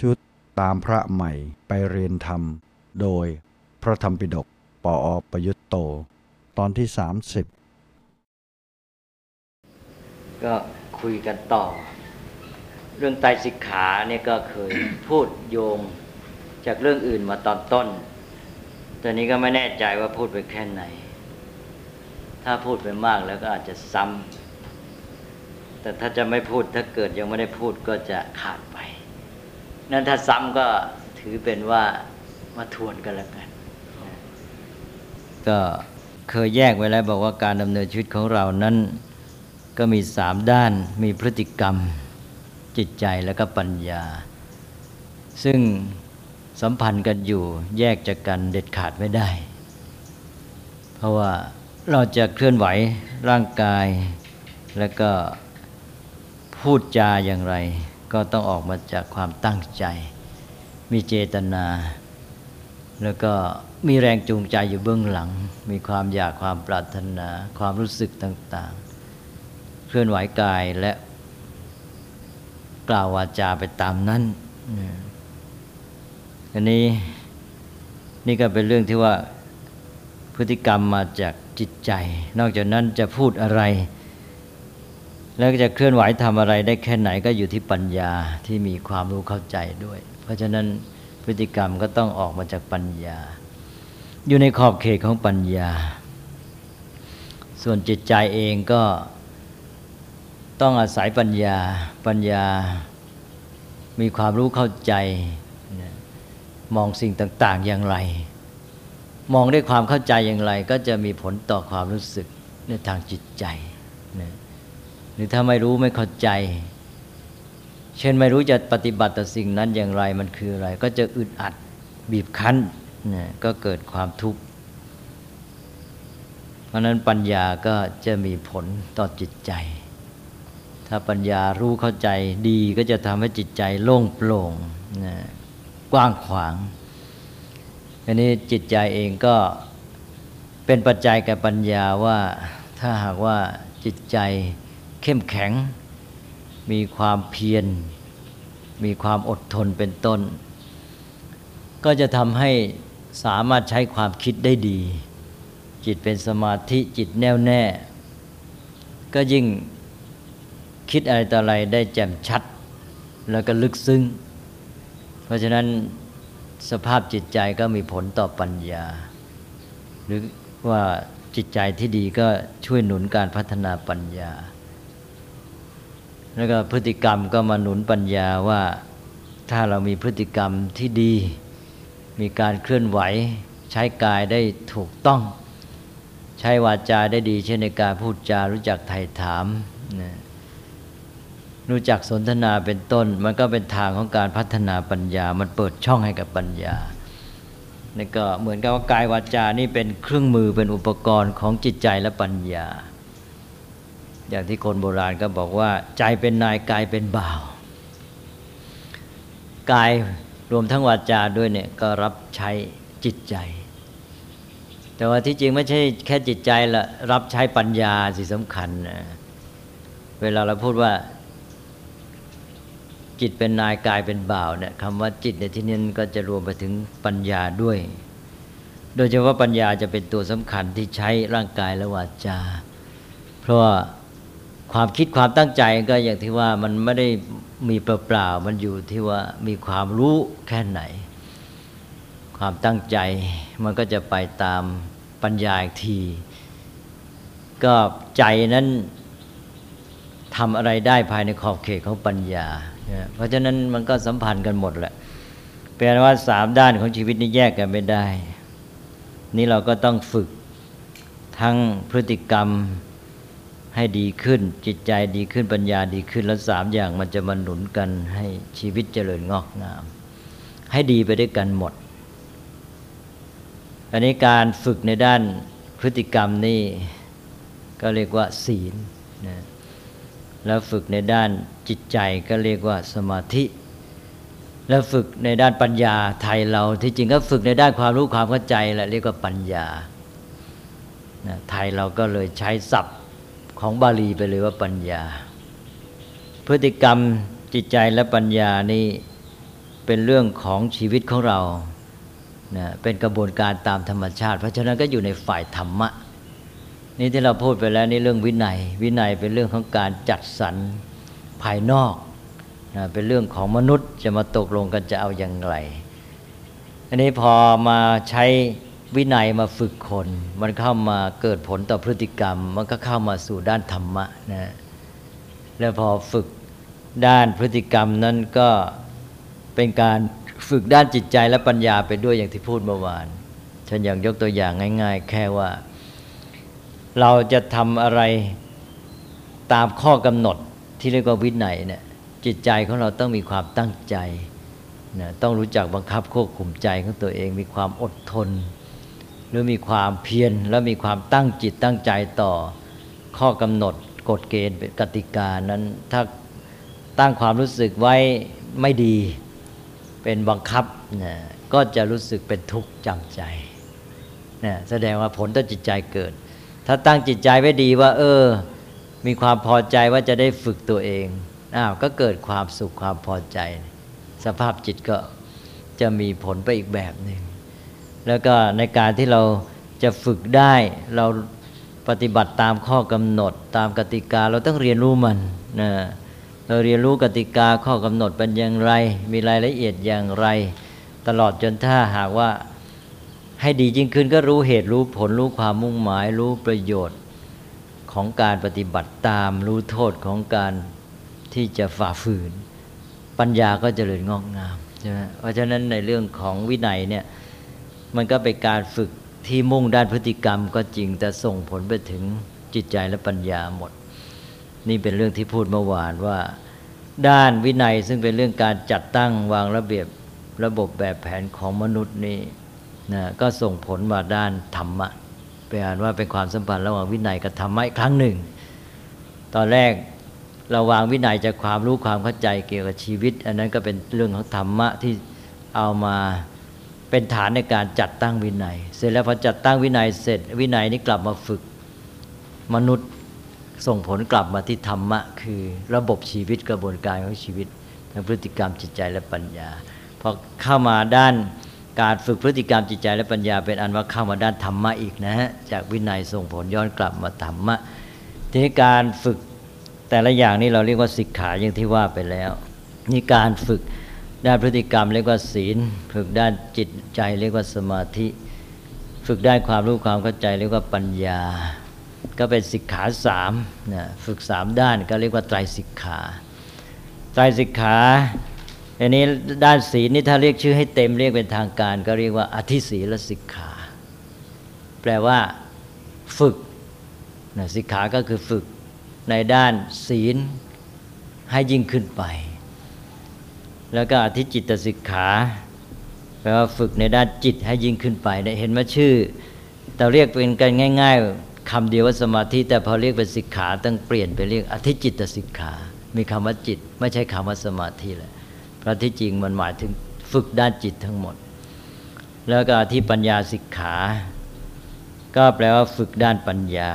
ชุดตามพระใหม่ไปเรียนธรรม โดยพระธรรมปิฎกปออประยุตโต ตอนที่ 30 ก็คุยกันต่อ เรื่องไตสิกขาเนี่ยก็เคยพูดโยงจากเรื่องอื่นมาตอนต้นแต่นี้ก็ไม่แน่ใจว่าพูดไปแค่ไหน ถ้าพูดไปมากแล้วก็อาจจะซ้ำแต่ถ้าจะไม่พูดถ้าเกิดยังไม่ได้พูดก็จะขาดไป นั้นถ้าซ้ำก็ถือเป็นว่ามาทวนกันแล้วกัน ก็เคยแยกไว้แล้วบอกว่าการดำเนินชีวิตของเรานั้น ก็มีสามด้าน มีพฤติกรรม จิตใจแล้วก็ปัญญา ซึ่งสัมพันธ์กันอยู่แยกจากกันเด็ดขาดไม่ได้ เพราะว่าเราจะเคลื่อนไหวร่างกายแล้วก็พูดจาอย่างไร ก็ต้องออกมาจากความตั้งใจ มีเจตนา แล้วก็มีแรงจูงใจอยู่เบื้องหลัง มีความอยากความปรารถนา ความรู้สึกต่าง ๆ เคลื่อนไหวกายและกล่าววาจาไปตามนั้นอันนี้นี่ก็เป็นเรื่องที่ว่าพฤติกรรมมาจากจิตใจ นอกจากนั้นจะพูดอะไร แล้วจะเคลื่อนไหวทำอะไรได้แค่ไหนก็อยู่ที่ปัญญาที่มีความรู้เข้าใจด้วย เพราะฉะนั้นพฤติกรรมก็ต้องออกมาจากปัญญา อยู่ในขอบเขตของปัญญา ส่วนจิตใจเองก็ต้องอาศัยปัญญา ปัญญามีความรู้เข้าใจ มองสิ่งต่าง ๆอย่างไร มองด้วยความเข้าใจอย่างไร ก็จะมีผลต่อความรู้สึกในทางจิตใจนะ หรือถ้าไม่รู้ไม่เข้าใจ เช่นไม่รู้จะปฏิบัติต่อสิ่งนั้นอย่างไรมันคืออะไร ก็จะอึดอัดบีบคั้นนะก็เกิดความทุกข์ เพราะนั้นปัญญาก็จะมีผลต่อจิตใจ ถ้าปัญญารู้เข้าใจดีก็จะทำให้จิตใจโล่งโปร่งนะกว้างขวางอันนี้จิตใจเองก็เป็นปัจจัยแก่ปัญญาว่าถ้าหากว่าจิตใจ เข้มแข็ง มีความเพียร มีความอดทนเป็นต้น ก็จะทำให้สามารถใช้ความคิดได้ดี จิตเป็นสมาธิจิตแน่วแน่ ก็ยิ่งคิดอะไรต่ออะไรได้แจ่มชัด แล้วก็ลึกซึ้ง เพราะฉะนั้นสภาพจิตใจก็มีผลต่อปัญญา หรือว่าจิตใจที่ดีก็ช่วยหนุนการพัฒนาปัญญา แล้วก็พฤติกรรมก็มาหนุนปัญญาว่าถ้าเรามีพฤติกรรมที่ดี มีการเคลื่อนไหว ใช้กายได้ถูกต้อง ใช้วาจาได้ดี เช่นในการพูดจารู้จักไถ่ถามนะรู้จักสนทนาเป็นต้น มันก็เป็นทางของการพัฒนาปัญญา มันเปิดช่องให้กับปัญญานี่ก็เหมือนกับว่ากายวาจานี่เป็นเครื่องมือเป็นอุปกรณ์ของจิตใจและปัญญา อย่างที่คนโบราณก็บอกว่า ใจเป็นนายกายเป็นบ่าวกายรวมทั้งวาจาด้วยเนี่ยก็รับใช้จิตใจ แต่ว่าที่จริงไม่ใช่แค่จิตใจละรับใช้ปัญญาสิสำคัญนะเวลาเราพูดว่า จิตเป็นนายกายเป็นบ่าวเนี่ยคำว่าจิตในที่นี้ก็จะรวมไปถึงปัญญาด้วย โดยเฉพาะปัญญาจะเป็นตัวสำคัญที่ใช้ร่างกายและวาจา เพราะว่า ความคิดความตั้งใจก็อย่างที่ว่ามันไม่ได้มีเปล่าๆมันอยู่ที่ว่ามีความรู้แค่ไหน ความตั้งใจมันก็จะไปตามปัญญาอีกที ก็ใจนั้นทำอะไรได้ภายในขอบเขตของปัญญา เพราะฉะนั้นมันก็สัมพันธ์กันหมดแหละแปลว่าสามด้านของชีวิตนี้แยกกันไม่ได้ นี่เราก็ต้องฝึกทั้งพฤติกรรม ให้ดีขึ้น จิตใจดีขึ้นปัญญาดีขึ้น แล้วสามอย่างมันจะมาหนุนกันให้ชีวิตเจริญงอกงาม ให้ดีไปด้วยกันหมด อันนี้การฝึกในด้านพฤติกรรมนี่ก็เรียกว่า ศีลนะแล้วฝึกในด้านจิตใจก็เรียกว่าสมาธิ แล้วฝึกในด้านปัญญาไทยเราที่จริงก็ฝึกในด้านความรู้ความเข้าใจแหละเรียกว่าปัญญาไทยเราก็เลยใช้ศัพท์ ของบาลีไปเลยว่าปัญญา พฤติกรรมจิตใจและปัญญานี่เป็นเรื่องของชีวิตของเรานะเป็นกระบวนการตามธรรมชาติ เพราะฉะนั้นก็อยู่ในฝ่ายธรรมะ นี่ที่เราพูดไปแล้วนี่เรื่องวินัย วินัยเป็นเรื่องของการจัดสรรภายนอกนะเป็นเรื่องของมนุษย์จะมาตกลงกันจะเอาอย่างไร อันนี้พอมาใช้ วินัยมาฝึกคน มันเข้ามาเกิดผลต่อพฤติกรรม มันก็เข้ามาสู่ด้านธรรมะนะแล้วพอฝึกด้านพฤติกรรมนั้นก็เป็นการฝึกด้านจิตใจและปัญญาไปด้วยอย่างที่พูดเมื่อวานฉันอยากยกตัวอย่างง่าย ๆ แค่ว่า เราจะทำอะไรตามข้อกำหนดที่เรียกว่าวินัยเนี่ยจิตใจของเราต้องมีความตั้งใจนะต้องรู้จักบังคับควบคุมใจของตัวเองมีความอดทน รือมีความเพียรและมีความตั้งจิตตั้งใจต่อ ข้อกำหนดกฎเกณฑ์กติกานั้นถ้าตั้งความรู้สึกไว้ไม่ดีเป็นบังคับนะก็จะรู้สึกเป็นทุกข์จำใจนะแสดงว่าผลต่อจิตใจเกิด ถ้าตั้งจิตใจไว้ดีว่า เออ มีความพอใจว่าจะได้ฝึกตัวเองอ้าวก็เกิดความสุขความพอใจ สภาพจิตก็จะมีผลไปอีกแบบหนึ่ง แล้วก็ในการที่เราจะฝึกได้เราปฏิบัติตามข้อกำหนด ตามกติกาเราต้องเรียนรู้มันนะเราเรียนรู้กติกาข้อกำหนดเป็นอย่างไร มีรายละเอียดอย่างไร ตลอดจนถ้าหากว่าให้ดียิ่งขึ้นก็รู้เหตุรู้ผลรู้ความมุ่งหมายรู้ประโยชน์ของการปฏิบัติตามรู้โทษของการที่จะฝ่าฝืน ปัญญาก็จเจริญงอกงามใช่ไหมเพราะฉะนั้นในเรื่องของวินัยเนี่ย มันก็เป็นการฝึกที่มุ่งด้านพฤติกรรมก็จริงแต่ส่งผลไปถึงจิตใจและปัญญาหมด นี่เป็นเรื่องที่พูดเมื่อวานว่า ด้านวินัยซึ่งเป็นเรื่องการจัดตั้งวางระเบียบระบบแบบแผนของมนุษย์นี่นะก็ส่งผลมาด้านธรรมะไปอ่านว่าเป็นความสัมพันธ์ระหว่างวินัยกับธรรมะอีกครั้งหนึ่ง ตอนแรกเราวางวินัยจากความรู้ความเข้าใจเกี่ยวกับชีวิต อันนั้นก็เป็นเรื่องของธรรมะที่เอามา เป็นฐานในการจัดตั้งวินัย เสร็จแล้วพอจัดตั้งวินัยเสร็จวินัยนี้กลับมาฝึกมนุษย์ส่งผลกลับมาที่ธรรมะ คือระบบชีวิตกระบวนการของชีวิตทั้งพฤติกรรมจิตใจและปัญญาพอเข้ามาด้านการฝึกพฤติกรรมจิตใจและปัญญา เป็นอันว่าเข้ามาด้านธรรมะอีกนะฮะจากวินัยส่งผลย้อนกลับมาธรรมะทีนี้การฝึกแต่ละอย่างนี้เราเรียกว่าสิกขาอย่างที่ว่าไปแล้วนี่การฝึก ด้านพฤติกรรมเรียกว่าศีล ฝึกด้านจิตใจเรียกว่าสมาธิ ฝึกด้านความรู้ความเข้าใจเรียกว่าปัญญา ก็เป็นสิกขาสามนะฝึกสามด้านก็เรียกว่าไตรสิกขาไตรสิกขาอันนี้ด้านศีลนี่ถ้าเรียกชื่อให้เต็มเรียกเป็นทางการ ก็เรียกว่าอธิศีลสิกขา แปลว่าฝึกนะสิกขาก็คือฝึกในด้านศีลให้ยิ่งขึ้นไป แล้วก็อธิจิตสิกขาแปลว่าฝึกในด้านจิตให้ยิ่งขึ้นไปเห็นว่าชื่อเราเรียกเป็นกันง่าย ๆคำเดียวว่าสมาธิ แต่พอเรียกเป็นสิกขาต้องเปลี่ยนไปเรียกอธิจิตสิกขา มีคำว่าจิต ไม่ใช่คำว่าสมาธิเลยเพราะที่จริงมันหมายถึงฝึกด้านจิตทั้งหมด แล้วก็อธิปัญญาสิกขา ก็แปลว่าฝึกด้านปัญญา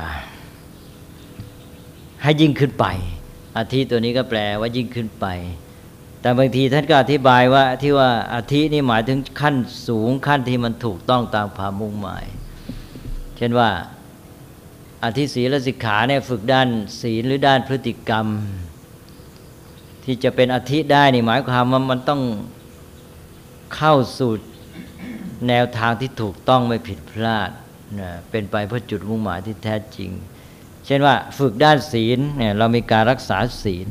ให้ยิ่งขึ้นไปอธิตัวนี้ก็แปลว่ายิ่งขึ้นไป แต่บางทีท่านก็อธิบายว่าที่ว่าอธินี่หมายถึงขั้นสูงขั้นที่มันถูกต้องตามความมุ่งหมาย เช่นว่าอธิศีลสิกขาเนี่ยฝึกด้านศีลหรือด้านพฤติกรรม ที่จะเป็นอธิได้นี่หมายความว่ามันต้องเข้าสู่แนวทางที่ถูกต้องไม่ผิดพลาดนะเป็นไปเพื่อจุดมุ่งหมายที่แท้จริง เช่นว่าฝึกด้านศีลเนี่ยเรามีการรักษาศีล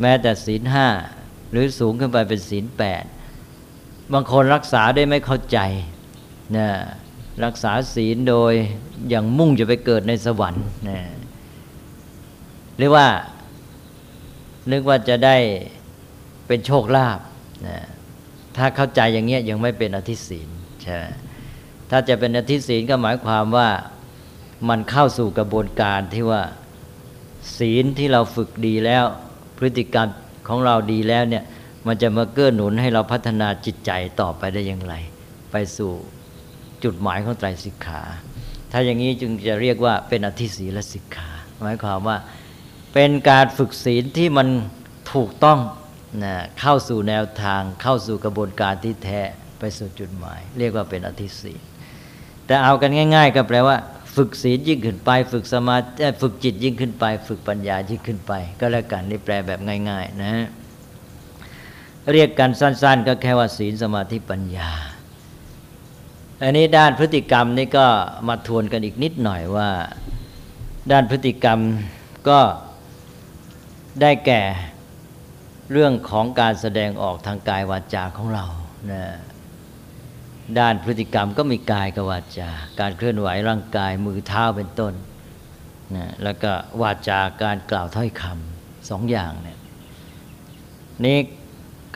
แม้แต่ศีลห้า หรือสูงขึ้นไปเป็นศีลแปดบางคนรักษาได้ไม่เข้าใจนะรักษาศีลโดยอย่างมุ่งจะไปเกิดในสวรรค์นะหรือว่านึกว่าจะได้เป็นโชคลาภนะถ้าเข้าใจอย่างเงี้ยยังไม่เป็นอธิศีลใช่ถ้าจะเป็นอธิศีลก็หมายความว่ามันเข้าสู่กระบวนการที่ว่า ศีลที่เราฝึกดีแล้ว พฤติกรรม ของเราดีแล้วเนี่ยมันจะมาเกื้อหนุนให้เราพัฒนาจิตใจต่อไปได้อย่างไร ไปสู่จุดหมายของไตรสิกขา ถ้าอย่างนี้จึงจะเรียกว่าเป็นอธิศีลสิกขา หมายความว่าเป็นการฝึกศีลที่มันถูกต้องนะเข้าสู่แนวทางเข้าสู่กระบวนการที่แท้ไปสู่จุดหมาย เรียกว่าเป็นอธิศีลแต่เอากันง่าย ๆ ก็แปลว่า ฝึกศีลยิ่งขึ้นไป ฝึกสมาธิฝึกจิตยิ่งขึ้นไป ฝึกปัญญายิ่งขึ้นไป ก็แล้วกันนี่แปลแบบง่าย ๆ นะ เรียกกันสั้น ๆ ก็แค่ว่าศีลสมาธิปัญญา อันนี้ด้านพฤติกรรมนี่ก็มาทวนกันอีกนิดหน่อยว่า ด้านพฤติกรรมก็ได้แก่เรื่องของการแสดงออกทางกายวาจาของเรานะ ด้านพฤติกรรมก็มีกายกับวาจา การเคลื่อนไหวร่างกายมือเท้าเป็นต้นนะแล้วก็วาจาการกล่าวถ้อยคำสองอย่างเนี่ยนี่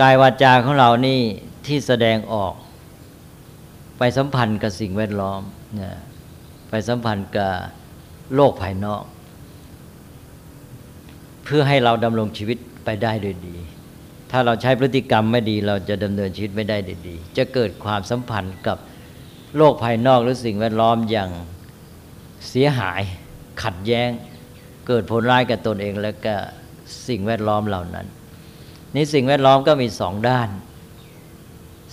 กายวาจาของเรานี่ที่แสดงออก ไปสัมพันธ์กับสิ่งแวดล้อมนะไปสัมพันธ์กับโลกภายนอก เพื่อให้เราดำรงชีวิตไปได้โดยดี ถ้าเราใช้พฤติกรรมไม่ดี เราจะดำเนินชีวิตไม่ได้ดี จะเกิดความสัมพันธ์กับโลกภายนอกหรือสิ่งแวดล้อมอย่างเสียหาย ขัดแย้ง เกิดผลร้ายกับตนเองแล้วก็สิ่งแวดล้อมเหล่านั้น นี่สิ่งแวดล้อมก็มีสองด้าน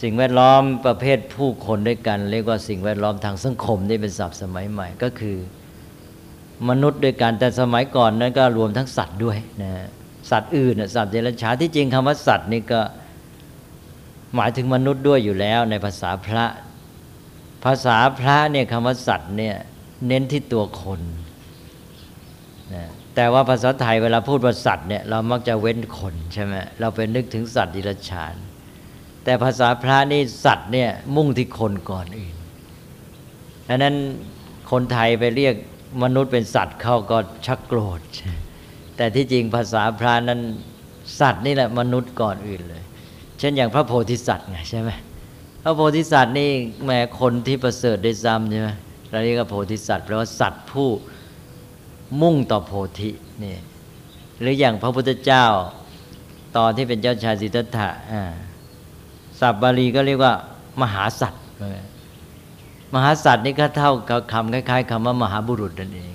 สิ่งแวดล้อมประเภทผู้คนด้วยกัน เรียกว่าสิ่งแวดล้อมทางสังคมนี่เป็นศัพท์สมัยใหม่ ก็คือมนุษย์ด้วยกันแต่สมัยก่อนนั้นก็รวมทั้งสัตว์ด้วยนะ สัตว์อื่นสัตว์เดรัจฉานที่จริงคำว่าสัตว์นี่ก็หมายถึงมนุษย์ด้วยอยู่แล้ว ในภาษาพระ ภาษาพระเนี่ยคำว่าสัตว์เนี่ยเน้นที่ตัวคนนะแต่ว่าภาษาไทยเวลาพูดว่าสัตว์เนี่ยเรามักจะเว้นคนใช่ไหมเราไปนึกถึงสัตว์ดิรัจฉาน แต่ภาษาพระนี่สัตว์เนี่ยมุ่งที่คนก่อนอื่นดังนั้นคนไทยไปเรียกมนุษย์เป็นสัตว์เขาก็ชักโกรธ แต่ที่จริงภาษาพระนั้นสัตว์นี่แหละมนุษย์ก่อนอื่นเลย เช่นอย่างพระโพธิสัตว์ไงใช่ไหมพระโพธิสัตว์นี่แม้คนที่ประเสริฐได้ซ้ำใช่ไหมเราเรียกว่าโพธิสัตว์แปลว่าสัตว์ผู้มุ่งต่อโพธินี่หรืออย่างพระพุทธเจ้า ตอนที่เป็นเจ้าชายสิทธัตถะสับบาลีก็เรียกว่า มหาสัตว์มหาสัตว์นี่ก็เท่ากับคำคล้ายๆคำว่ามหาบุรุษนั่นเอง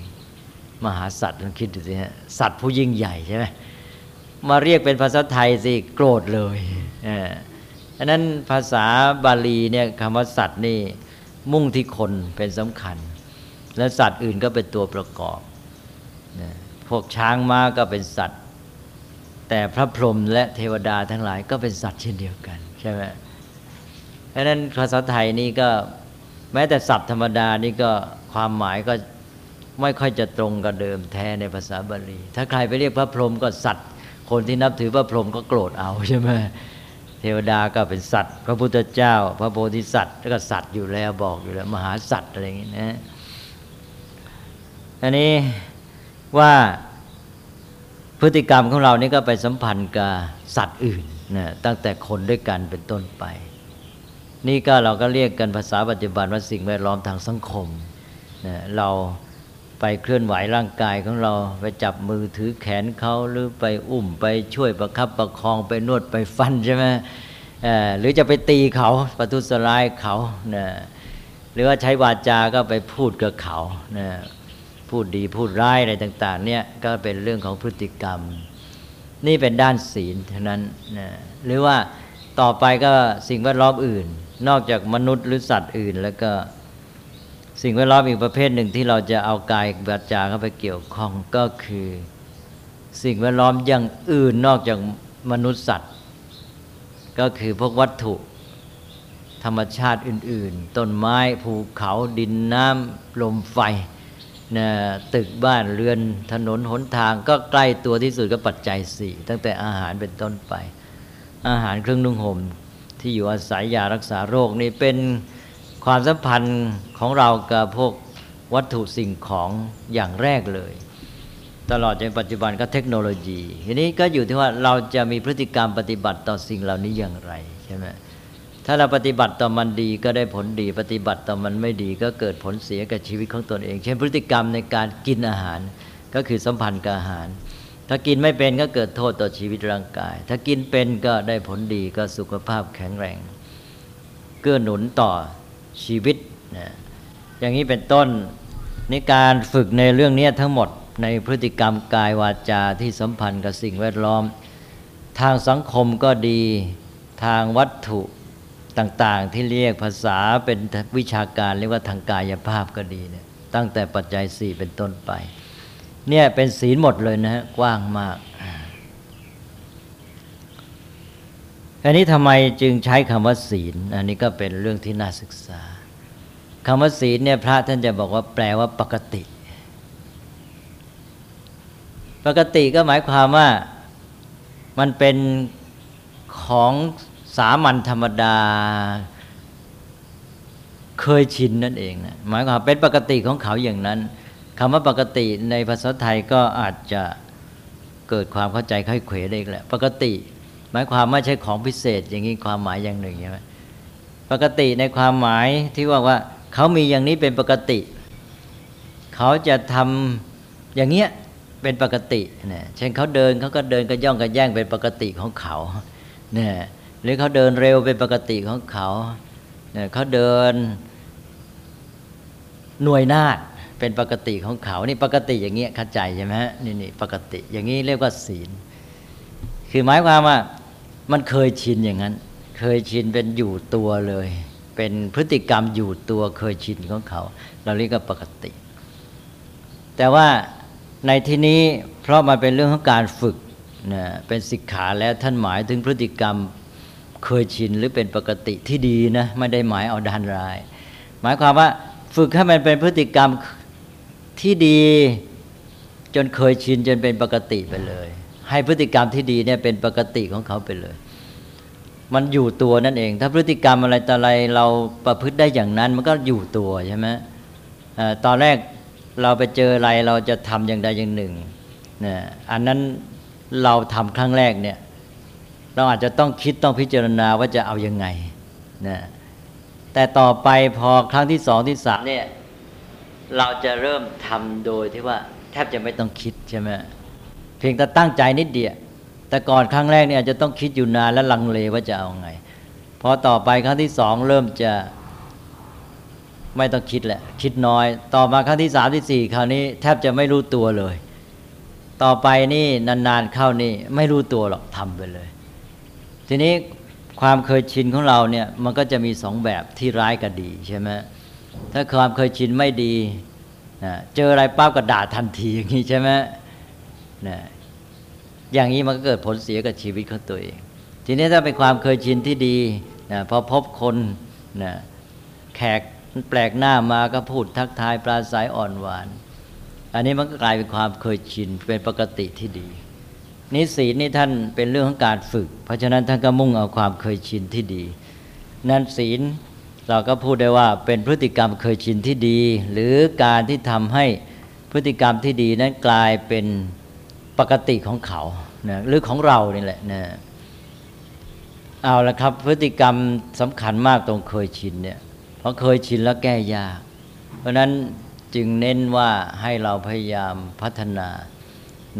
มหาสัตว์ลองคิดดูสิฮะสัตว์ผู้ยิ่งใหญ่ใช่ไหมมาเรียกเป็นภาษาไทยสิโกรธเลยอันนั้นภาษาบาลีเนี่ยคำว่าสัตว์นี่มุ่งที่คนเป็นสำคัญ และสัตว์อื่นก็เป็นตัวประกอบ พวกช้างม้าก็เป็นสัตว์ แต่พระพรหมและเทวดาทั้งหลายก็เป็นสัตว์เช่นเดียวกันใช่ไหมเพราะนั้นภาษาไทยนี่ก็แม้แต่ศัพท์ธรรมดานี่ก็ความหมายก็ ไม่ค่อยจะตรงกับเดิมแท้ในภาษาบาลี ถ้าใครไปเรียกพระพรหมก็สัตว์ คนที่นับถือพระพรหมก็โกรธเอาใช่ไหมเทวดาก็เป็นสัตว์ พระพุทธเจ้า พระโพธิสัตว์ก็สัตว์อยู่แล้วบอกอยู่แล้ว มหาสัตว์อะไรอย่างนี้นะอันนี้ว่าพฤติกรรมของเรานี่ก็ไปสัมพันธ์กับสัตว์อื่นนะตั้งแต่คนด้วยกันเป็นต้นไป นี่ก็เราก็เรียกกันภาษาปัจจุบันว่าสิ่งแวดล้อมทางสังคมนะเรา ไปเคลื่อนไหวร่างกายของเราไปจับมือถือแขนเขาหรือไปอุ้มไปช่วยประคับประคองไปนวดไปฟันใช่ไหมหรือจะไปตีเขาประทุษร้ายเขานะหรือว่าใช้วาจาก็ไปพูดกับเขานะพูดดีพูดร้ายอะไรต่าง ๆ เนี่ยก็เป็นเรื่องของพฤติกรรม นี่เป็นด้านศีลเท่านั้นนะหรือว่าต่อไปก็สิ่งแวดล้อมอื่น นอกจากมนุษย์หรือสัตว์อื่นแล้วก็ สิ่งแวดล้อมอีกประเภทหนึ่งที่เราจะเอากายบัจจาเข้าไปเกี่ยวข้องก็คือ สิ่งแวดล้อมอย่างอื่นนอกจากมนุษย์สัตว์ ก็คือพวกวัตถุ ธรรมชาติอื่น ๆ ต้นไม้ภูเขาดินน้ำลมไฟนะตึกบ้านเรือนถนนหนทางก็ใกล้ตัวที่สุดก็ปัจจัยสี่ตั้งแต่อาหารเป็นต้นไป อาหารเครื่องนุ่งห่มที่อยู่อาศัยยารักษาโรคนี่เป็น ความสัมพันธ์ของเรากับพวกวัตถุสิ่งของอย่างแรกเลย ตลอดจนปัจจุบันก็เทคโนโลยี ทีนี้ก็อยู่ที่ว่าเราจะมีพฤติกรรมปฏิบัติต่อสิ่งเหล่านี้อย่างไรใช่ไหมถ้าเราปฏิบัติต่อมันดีก็ได้ผลดี ปฏิบัติต่อมันไม่ดีก็เกิดผลเสียกับชีวิตของตนเอง เช่นพฤติกรรมในการกินอาหารก็คือสัมพันธ์กับอาหาร ถ้ากินไม่เป็นก็เกิดโทษต่อชีวิตร่างกาย ถ้ากินเป็นก็ได้ผลดีก็สุขภาพแข็งแรง เกื้อหนุนต่อ ชีวิตนะอย่างนี้เป็นต้นนี่การฝึกในเรื่องนี้ทั้งหมดในพฤติกรรมกายวาจาที่สัมพันธ์กับสิ่งแวดล้อม ทางสังคมก็ดีทางวัตถุต่างๆ ที่เรียกภาษาเป็นวิชาการเรียกว่าทางกายภาพก็ดีเนี่ยตั้งแต่ปัจจัยสี่เป็นต้นไป เนี่ยเป็นศีลหมดเลยนะฮะกว้างมาก อันนี้ทำไมจึงใช้คำว่าศีล อันนี้ก็เป็นเรื่องที่น่าศึกษาคำว่าศีลเนี่ยพระท่านจะบอกว่าแปลว่าปกติ ปกติก็หมายความว่ามันเป็นของสามัญธรรมดา เคยชินนั่นเองนะหมายความเป็นปกติของเขาอย่างนั้นคำว่าปกติในภาษาไทยก็อาจจะเกิดความเข้าใจค่อยเขวได้แหละ ปกติ หมายความไม่ใช่ของพิเศษ อย่างนี้ความหมายอย่างหนึ่งใช่ไหมปกติในความหมายที่ว่าว่าเขามีอย่างนี้เป็นปกติ เขาจะทำอย่างเงี้ยเป็นปกติเนี่ยเช่นเขาเดินเขาก็เดินก็ย่องก็แย่งเป็นปกติของเขาเนี่ยหรือเขาเดินเร็วเป็นปกติของเขาเนี่ยเขาเดินหน่วยนาฏเป็นปกติของเขา นี่ปกติอย่างเงี้ยเข้าใจใช่ไหมฮะนี่นี่ปกติ อย่างนี้เรียกว่าศีล คือหมายความว่า มันเคยชินอย่างนั้น เคยชินเป็นอยู่ตัวเลย เป็นพฤติกรรมอยู่ตัวเคยชินของเขา เราเรียกว่าปกติ แต่ว่าในที่นี้เพราะมันเป็นเรื่องของการฝึกนะเป็นสิกขาแล้วท่านหมายถึงพฤติกรรมเคยชินหรือเป็นปกติที่ดีนะไม่ได้หมายเอาด้านร้าย หมายความว่าฝึกให้มันเป็นพฤติกรรมที่ดีจนเคยชินจนเป็นปกติไปเลย ให้พฤติกรรมที่ดีเนี่ยเป็นปกติของเขาไปเลย มันอยู่ตัวนั่นเอง ถ้าพฤติกรรมอะไรต่ออะไรเราประพฤติได้อย่างนั้น มันก็อยู่ตัวใช่ไหมตอนแรกเราไปเจออะไรเราจะทำอย่างใดอย่างหนึ่งนะอันนั้นเราทำครั้งแรกเนี่ย เราอาจจะต้องคิดต้องพิจารณาว่าจะเอาอยัางไงนะแต่ต่อไปพอครั้งที่สองที่สามเนี่ย เราจะเริ่มทำโดยที่ว่าแทบจะไม่ต้องคิดใช่ไหม เพียงแต่ตั้งใจนิดเดียวแต่ก่อนครั้งแรกเนี่ยอาจจะต้องคิดอยู่นานและลังเลว่าจะเอาไงพอต่อไปครั้งที่สองเริ่มจะไม่ต้องคิดแหละ คิดน้อย ต่อมาครั้งที่สามที่สี่คราวนี้แทบจะไม่รู้ตัวเลย ต่อไปนี่นานๆเข้านี่ไม่รู้ตัวหรอกทำไปเลย ทีนี้ความเคยชินของเราเนี่ยมันก็จะมีสองแบบที่ร้ายกับดีใช่ไหมถ้าความเคยชินไม่ดีเจออะไรปั๊บก็ด่าทันทีอย่างนี้ใช่ไหม นะอย่างนี้มันก็เกิดผลเสียกับชีวิตของตัวเอง ทีนี้ถ้าเป็นความเคยชินที่ดีนะพอพบคนนะแขกแปลกหน้ามาก็พูดทักทายปราศัยอ่อนหวาน อันนี้มันก็กลายเป็นความเคยชินเป็นปกติที่ดีนิสีนี่ท่านเป็นเรื่องของการฝึก เพราะฉะนั้นท่านก็มุ่งเอาความเคยชินที่ดี นั้นศีลเราก็พูดได้ว่าเป็นพฤติกรรมเคยชินที่ดี หรือการที่ทำให้พฤติกรรมที่ดีนั้นกลายเป็น ปกติของเขานะหรือของเรานี่แหละนะเอาละครับ พฤติกรรมสำคัญมากตรงเคยชินเนี่ยเพราะเคยชินแล้วแก้ยาก เพราะนั้นจึงเน้นว่าให้เราพยายามพัฒนา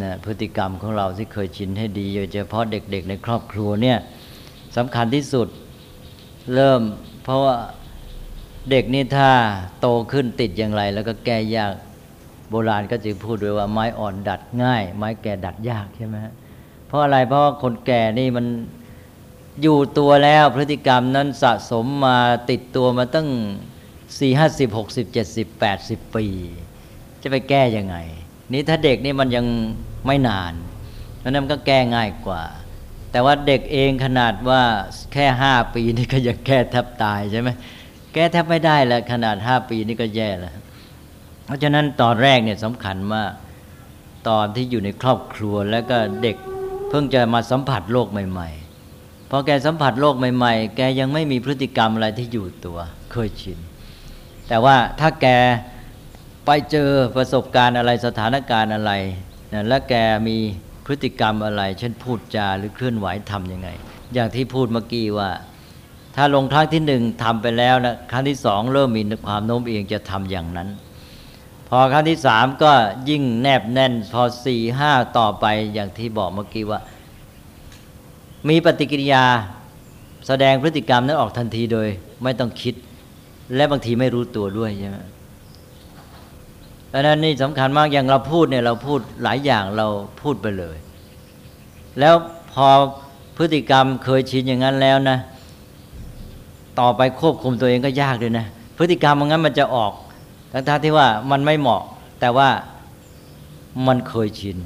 นะพฤติกรรมของเราที่เคยชินให้ดีโดยเฉพาะเด็กๆ ในครอบครัวเนี่ยสำคัญที่สุดเริ่มเพราะว่าเด็กนี่ถ้าโตขึ้นติดอย่างไร แล้วก็แก้ยาก โบราณก็จึงพูดด้วยว่าไม้อ่อนดัดง่าย ไม้แก่ดัดยากใช่ไหมเพราะอะไรเพราะว่าคนแก่นี่มันอยู่ตัวแล้วพฤติกรรมนั้นสะสมมาติดตัวมาตั้งสี่ห้าสิบหกสิบเจ็ดสิบแปดสิบปี จะไปแก้ยังไง นี่ถ้าเด็กนี่มันยังไม่นานเพราะนั้นก็แก้ง่ายกว่า แต่ว่าเด็กเองขนาดว่าแค่ห้าปีนี่ก็ยังแก้แทบตายใช่ไหมแก้แทบไม่ได้แล้วขนาดห้าปีนี่ก็แย่แล้ว ราะฉะนั้นตอนแรกเนี่ยสำคัญมาก ตอนที่อยู่ในครอบครัวแล้วก็เด็กเพิ่งจะมาสัมผัสโลกใหม่ ๆ พอแกสัมผัสโลกใหม่ ๆ แกยังไม่มีพฤติกรรมอะไรที่อยู่ตัว เคยชิน แต่ว่าถ้าแกไปเจอประสบการณ์อะไรสถานการณ์อะไรนะและแกมีพฤติกรรมอะไร เช่นพูดจาหรือเคลื่อนไหวทำยังไง อย่างที่พูดเมื่อกี้ว่า ถ้าลงครั้งที่หนึ่งทำไปแล้วนะครั้งที่สองเริ่มมีความโน้มเอียงจะทำอย่างนั้น พอครั้งที่สามก็ยิ่งแนบแน่น พอสี่ห้าต่อไปอย่างที่บอกเมื่อกี้ว่า มีปฏิกิริยาแสดงพฤติกรรมนั้นออกทันทีโดย ไม่ต้องคิด และบางทีไม่รู้ตัวด้วยใช่ไหมเพราะนั้นนี่สำคัญมากอย่างเราพูดเนี่ยเราพูดหลายอย่างเราพูดไปเลย แล้วพอพฤติกรรมเคยชินอย่างนั้นแล้วนะ ต่อไปควบคุมตัวเองก็ยากเลยนะ พฤติกรรมมันงั้นมันจะออก ทั้งที่ว่ามันไม่เหมาะ แต่ว่ามันเคยชิน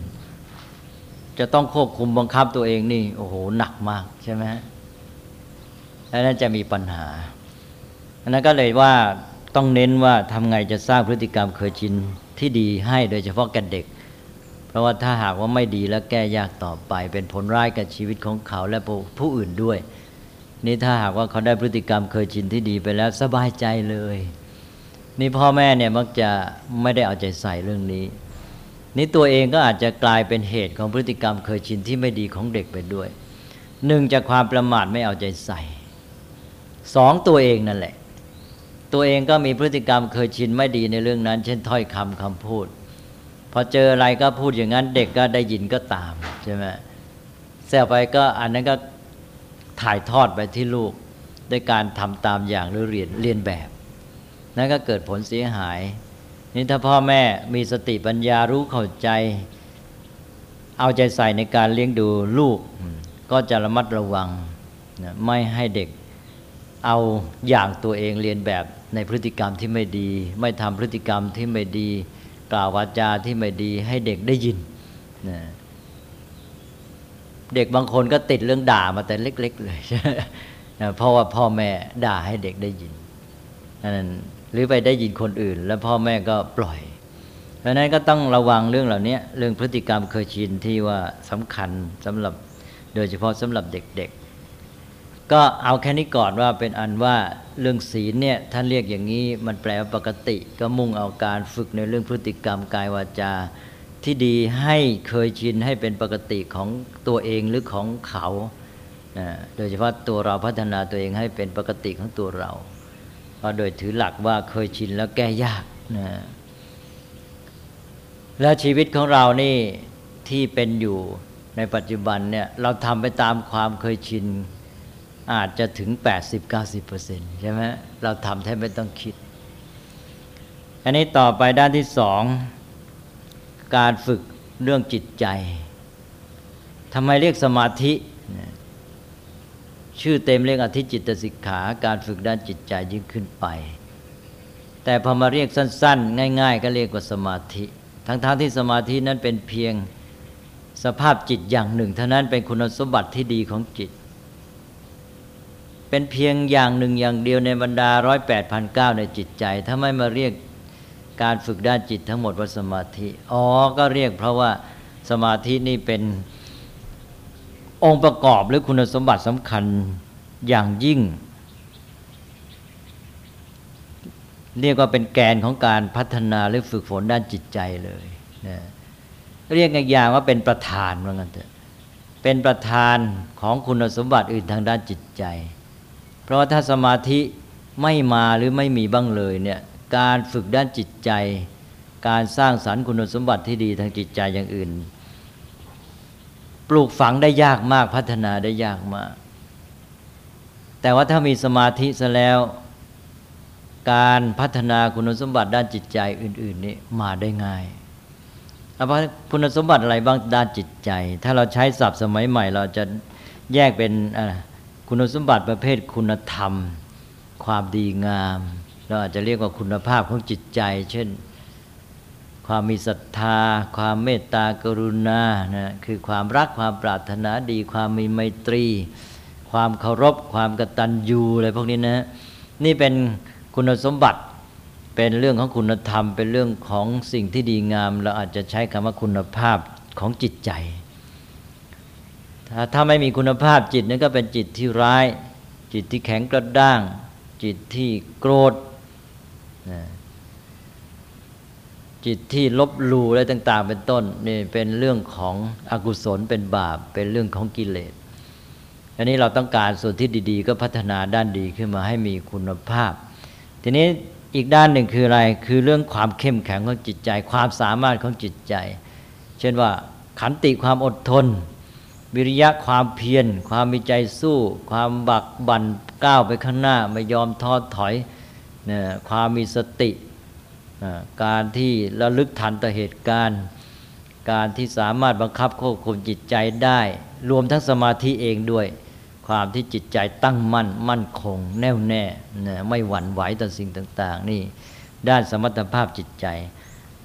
จะต้องควบคุมบังคับตัวเองนี่ โอ้โหหนักมากใช่ไหมแล้วนั่นจะมีปัญหาอันนั้นก็เลยว่าต้องเน้นว่าทำไงจะสร้างพฤติกรรมเคยชินที่ดีให้โดยเฉพาะแก่เด็ก เพราะว่าถ้าหากว่าไม่ดีแล้วแก้ยากต่อไป เป็นผลร้ายกับชีวิตของเขาและผู้อื่นด้วย นี่ถ้าหากว่าเขาได้พฤติกรรมเคยชินที่ดีไปแล้วสบายใจเลย นี่พ่อแม่เนี่ยมักจะไม่ได้เอาใจใส่เรื่องนี้ นี่ตัวเองก็อาจจะกลายเป็นเหตุของพฤติกรรมเคยชินที่ไม่ดีของเด็กไปด้วยหนึ่งจากความประมาทไม่เอาใจใส่สองตัวเองนั่นแหละ ตัวเองก็มีพฤติกรรมเคยชินไม่ดีในเรื่องนั้น เช่นถ้อยคำคำพูดพอเจออะไรก็พูดอย่างนั้นเด็กก็ได้ยินก็ตามใช่ไหมแซวไปก็อันนั้นก็ถ่ายทอดไปที่ลูกด้วยการทำตามอย่างหรือเรียนเรียนแบบ นั่นก็เกิดผลเสียหาย นี่ถ้าพ่อแม่มีสติปัญญารู้เข้าใจ เอาใจใส่ในการเลี้ยงดูลูก ก็จะระมัดระวังไม่ให้เด็กเอาอย่างตัวเองเรียนแบบในพฤติกรรมที่ไม่ดี ไม่ทำพฤติกรรมที่ไม่ดี กล่าววาจาที่ไม่ดีให้เด็กได้ยินนะเด็กบางคนก็ติดเรื่องด่ามาแต่เล็ก ๆ เลยนะเพราะว่าพ่อแม่ด่าให้เด็กได้ยินนั่น หรือไปได้ยินคนอื่น แล้วพ่อแม่ก็ปล่อย เพราะนั้นก็ต้องระวังเรื่องเหล่านี้เรื่องพฤติกรรมเคยชินที่ว่าสำคัญสำหรับโดยเฉพาะสำหรับเด็กๆ ก็เอาแค่นี้ก่อนว่าเป็นอันว่าเรื่องศีลเนี่ยท่านเรียกอย่างนี้มันแปลว่าปกติ ก็มุ่งเอาการฝึกในเรื่องพฤติกรรมกายวาจาที่ดีให้เคยชินให้เป็นปกติของตัวเองหรือของเขา โดยเฉพาะตัวเราพัฒนาตัวเองให้เป็นปกติของตัวเรา ราะโดยถือหลักว่าเคยชินแล้วแก้ยากนะและชีวิตของเรานี่ที่เป็นอยู่ในปัจจุบันเนี่ยเราทำไปตามความเคยชินอาจจะถึง 80-90%ใช่ไหมเราทำแทบไม่ต้องคิด อันนี้ต่อไปด้านที่สองการฝึกเรื่องจิตใจทำไมเรียกสมาธิ ชื่อเต็มเรียกอธิจิตสิกขาการฝึกด้านจิตใจยิ่งขึ้นไป แต่พอมาเรียกสั้น ๆ ง่าย ๆ ก็เรียกว่าสมาธิ ทั้งๆทที่สมาธินั้นเป็นเพียงสภาพจิตอย่างหนึ่ง เท่านั้นเป็นคุณสมบัติที่ดีของจิต เป็นเพียงอย่างหนึ่งอย่างเดียวในบรรดาร้อยแปดพันเก้าในจิตใจ ถ้าไม่มาเรียกการฝึกด้านจิตทั้งหมดว่าสมาธิ อ๋อ ก็เรียกเพราะว่าสมาธินี่เป็น องค์ประกอบหรือคุณสมบัติสำคัญอย่างยิ่ง เรียกว่าเป็นแกนของการพัฒนาหรือฝึกฝนด้านจิตใจเลยนะเรียกอย่างว่าเป็นประธานว่างั้นเถอะเป็นประธานของคุณสมบัติอื่นทางด้านจิตใจ เพราะถ้าสมาธิไม่มาหรือไม่มีบ้างเลยเนี่ยการฝึกด้านจิตใจ การสร้างสรรค์คุณสมบัติที่ดีทางจิตใจอย่างอื่น ปลูกฝังได้ยากมากพัฒนาได้ยากมาก แต่ว่าถ้ามีสมาธิซะแล้ว การพัฒนาคุณสมบัติด้านจิตใจอื่น ๆ นี่มาได้ง่ายเอาคุณสมบัติอะไรบ้างด้านจิตใจ ถ้าเราใช้ศัพท์สมัยใหม่ เราจะแยกเป็นคุณสมบัติประเภทคุณธรรม ความดีงาม เราอาจจะเรียกว่าคุณภาพของจิตใจ เช่น ความมีศรัทธา ความเมตตากรุณานะคือความรักความปรารถนาดี ความมีไมตรี ความเคารพ ความกตัญญูอะไรพวกนี้นะนี่เป็นคุณสมบัติเป็นเรื่องของคุณธรรม เป็นเรื่องของสิ่งที่ดีงาม เราอาจจะใช้คำว่าคุณภาพของจิตใจ ถ้าถ้าไม่มีคุณภาพจิตนั้นก็เป็นจิตที่ร้าย จิตที่แข็งกระด้าง จิตที่โกรธ จิตที่ลบลูอะไรต่าง ๆ เป็นต้นนี่เป็นเรื่องของอกุศลเป็นบาป เป็นเรื่องของกิเลสอันนี้เราต้องการส่วนที่ดี ๆ ก็พัฒนาด้านดีขึ้นมาให้มีคุณภาพ ทีนี้อีกด้านหนึ่งคืออะไรคือเรื่องความเข้มแข็งของจิตใจ ความสามารถของจิตใจ เช่นว่าขันติความอดทน วิริยะความเพียร ความมีใจสู้ ความบักบั่นก้าวไปข้างหน้า ไม่ยอมท้อถอยนะความมีสติ การที่ระลึกทันต่อเหตุการณ์ การที่สามารถบังคับควบคุมจิตใจได้ รวมทั้งสมาธิเองด้วย ความที่จิตใจตั้งมั่น มั่นคง แน่วแน่นะไม่หวั่นไหวต่อสิ่งต่าง ๆ นี่ด้านสมรรถภาพจิตใจ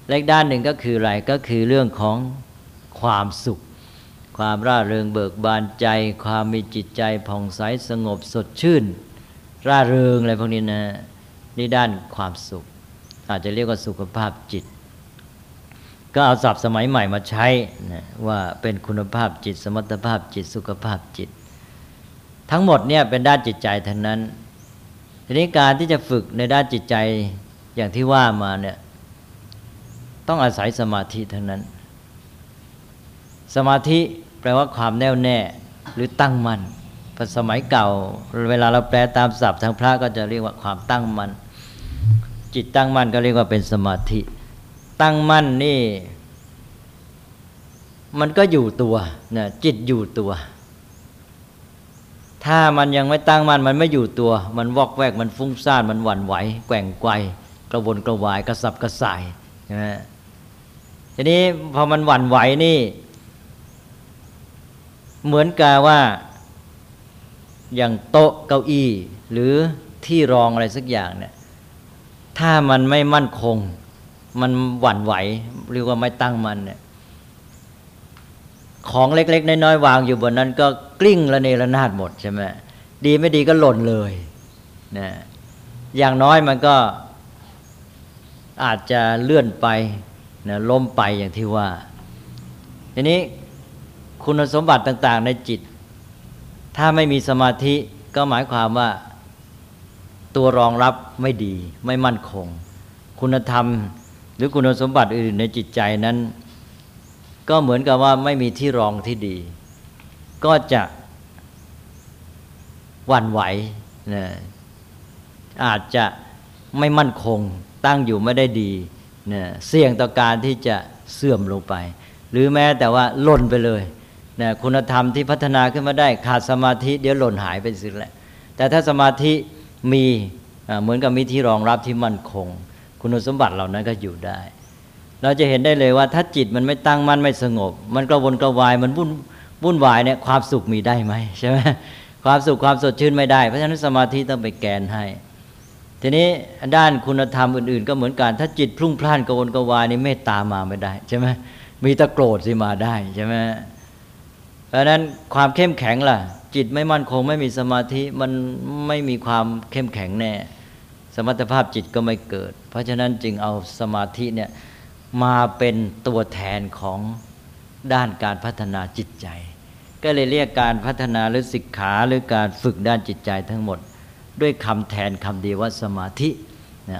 และด้านหนึ่งก็คืออะไรก็คือเรื่องของความสุข ความร่าเริงเบิกบานใจ ความมีจิตใจผ่องใสสงบสดชื่น ร่าเริงอะไรพวกนี้นะนี่ด้านความสุข อาจจะเรียกว่าสุขภาพจิต ก็เอาศัพท์สมัยใหม่มาใช้นะว่าเป็นคุณภาพจิต สมรรถภาพจิต สุขภาพจิต ทั้งหมดเนี่ยเป็นด้านจิตใจทั้งนั้นทีนี้การที่จะฝึกในด้านจิตใจอย่างที่ว่ามาเนี่ยต้องอาศัยสมาธิทั้งนั้น สมาธิแปลว่าความแน่วแน่หรือตั้งมัน่นสมัยเก่า เวลาเราแปลตามศัพท์ทางพระก็จะเรียกว่าความตั้งมัน่น จิตตั้งมั่นก็เรียกว่าเป็นสมาธิ ตั้งมั่นนี่ มันก็อยู่ตัวนะจิตอยู่ตัว ถ้ามันยังไม่ตั้งมั่นมันไม่อยู่ตัว มันวอกแวกมันฟุ้งซ่านมันหวั่นไหว แกว่งไกวกระวนกระวายกระสับกระส่ายนะทีนี้พอมันหวั่นไหวนี่ เหมือนกับว่า อย่างโต๊ะเก้าอี้ หรือที่รองอะไรสักอย่างเนี่ย ถ้ามันไม่มั่นคง มันหวั่นไหวเรียกว่าไม่ตั้งมันเนี่ยของเล็ก ๆ น้อยๆวางอยู่บนนั้น ก็กลิ้งละเนระนาดหมดใช่ไหมดีไม่ดีก็หล่นเลยนะอย่างน้อยมันก็อาจจะเลื่อนไปนะล้มไปอย่างที่ว่า ทีนี้คุณสมบัติต่าง ๆ ในจิต ถ้าไม่มีสมาธิก็หมายความว่า ตัวรองรับไม่ดีไม่มั่นคง คุณธรรม หรือคุณสมบัติอื่นในจิตใจนั้น ก็เหมือนกับว่าไม่มีที่รองที่ดี ก็จะวันไหวนะอาจจะไม่มั่นคงตั้งอยู่ไม่ได้ดีเนี่ยเสี่ยงต่อการที่จะเสื่อมลงไป หรือแม้แต่ว่าหล่นไปเลยนี่ยคุณธรรมที่พัฒนาขึ้นมาได้ขาดสมาธิเดี๋ยวหล่นหายไปสิแหละแต่ถ้าสมาธิ มีเหมือนกับมีที่รองรับที่มั่นคง คุณสมบัติเหล่านั้นก็อยู่ได้ เราจะเห็นได้เลยว่าถ้าจิตมันไม่ตั้งมั่นไม่สงบ มันกระวนกระวายมันวุ่นวุ่นวายเนี่ยความสุขมีได้ไหมใช่ไหมความสุขความสดชื่นไม่ได้ เพราะฉะนั้นสมาธิต้องไปแกนให้ ทีนี้ด้านคุณธรรมอื่น ๆ ก็เหมือนกันถ้าจิตพลุ่งพล่านกระวนกระวายนี่เมตตามาไม่ได้ใช่ไหมมีตะโกรธสิมาได้ใช่ไหมเพราะนั้นความเข้มแข็งล่ะ จิตไม่มั่นคงไม่มีสมาธิมันไม่มีความเข้มแข็งแน่ สมรรถภาพจิตก็ไม่เกิด เพราะฉะนั้นจึงเอาสมาธิเนี่ยมาเป็นตัวแทนของด้านการพัฒนาจิตใจ ก็เลยเรียกการพัฒนาหรือศิกขาหรือการฝึกด้านจิตใจทั้งหมด ด้วยคำแทนคำเดียวว่าสมาธิ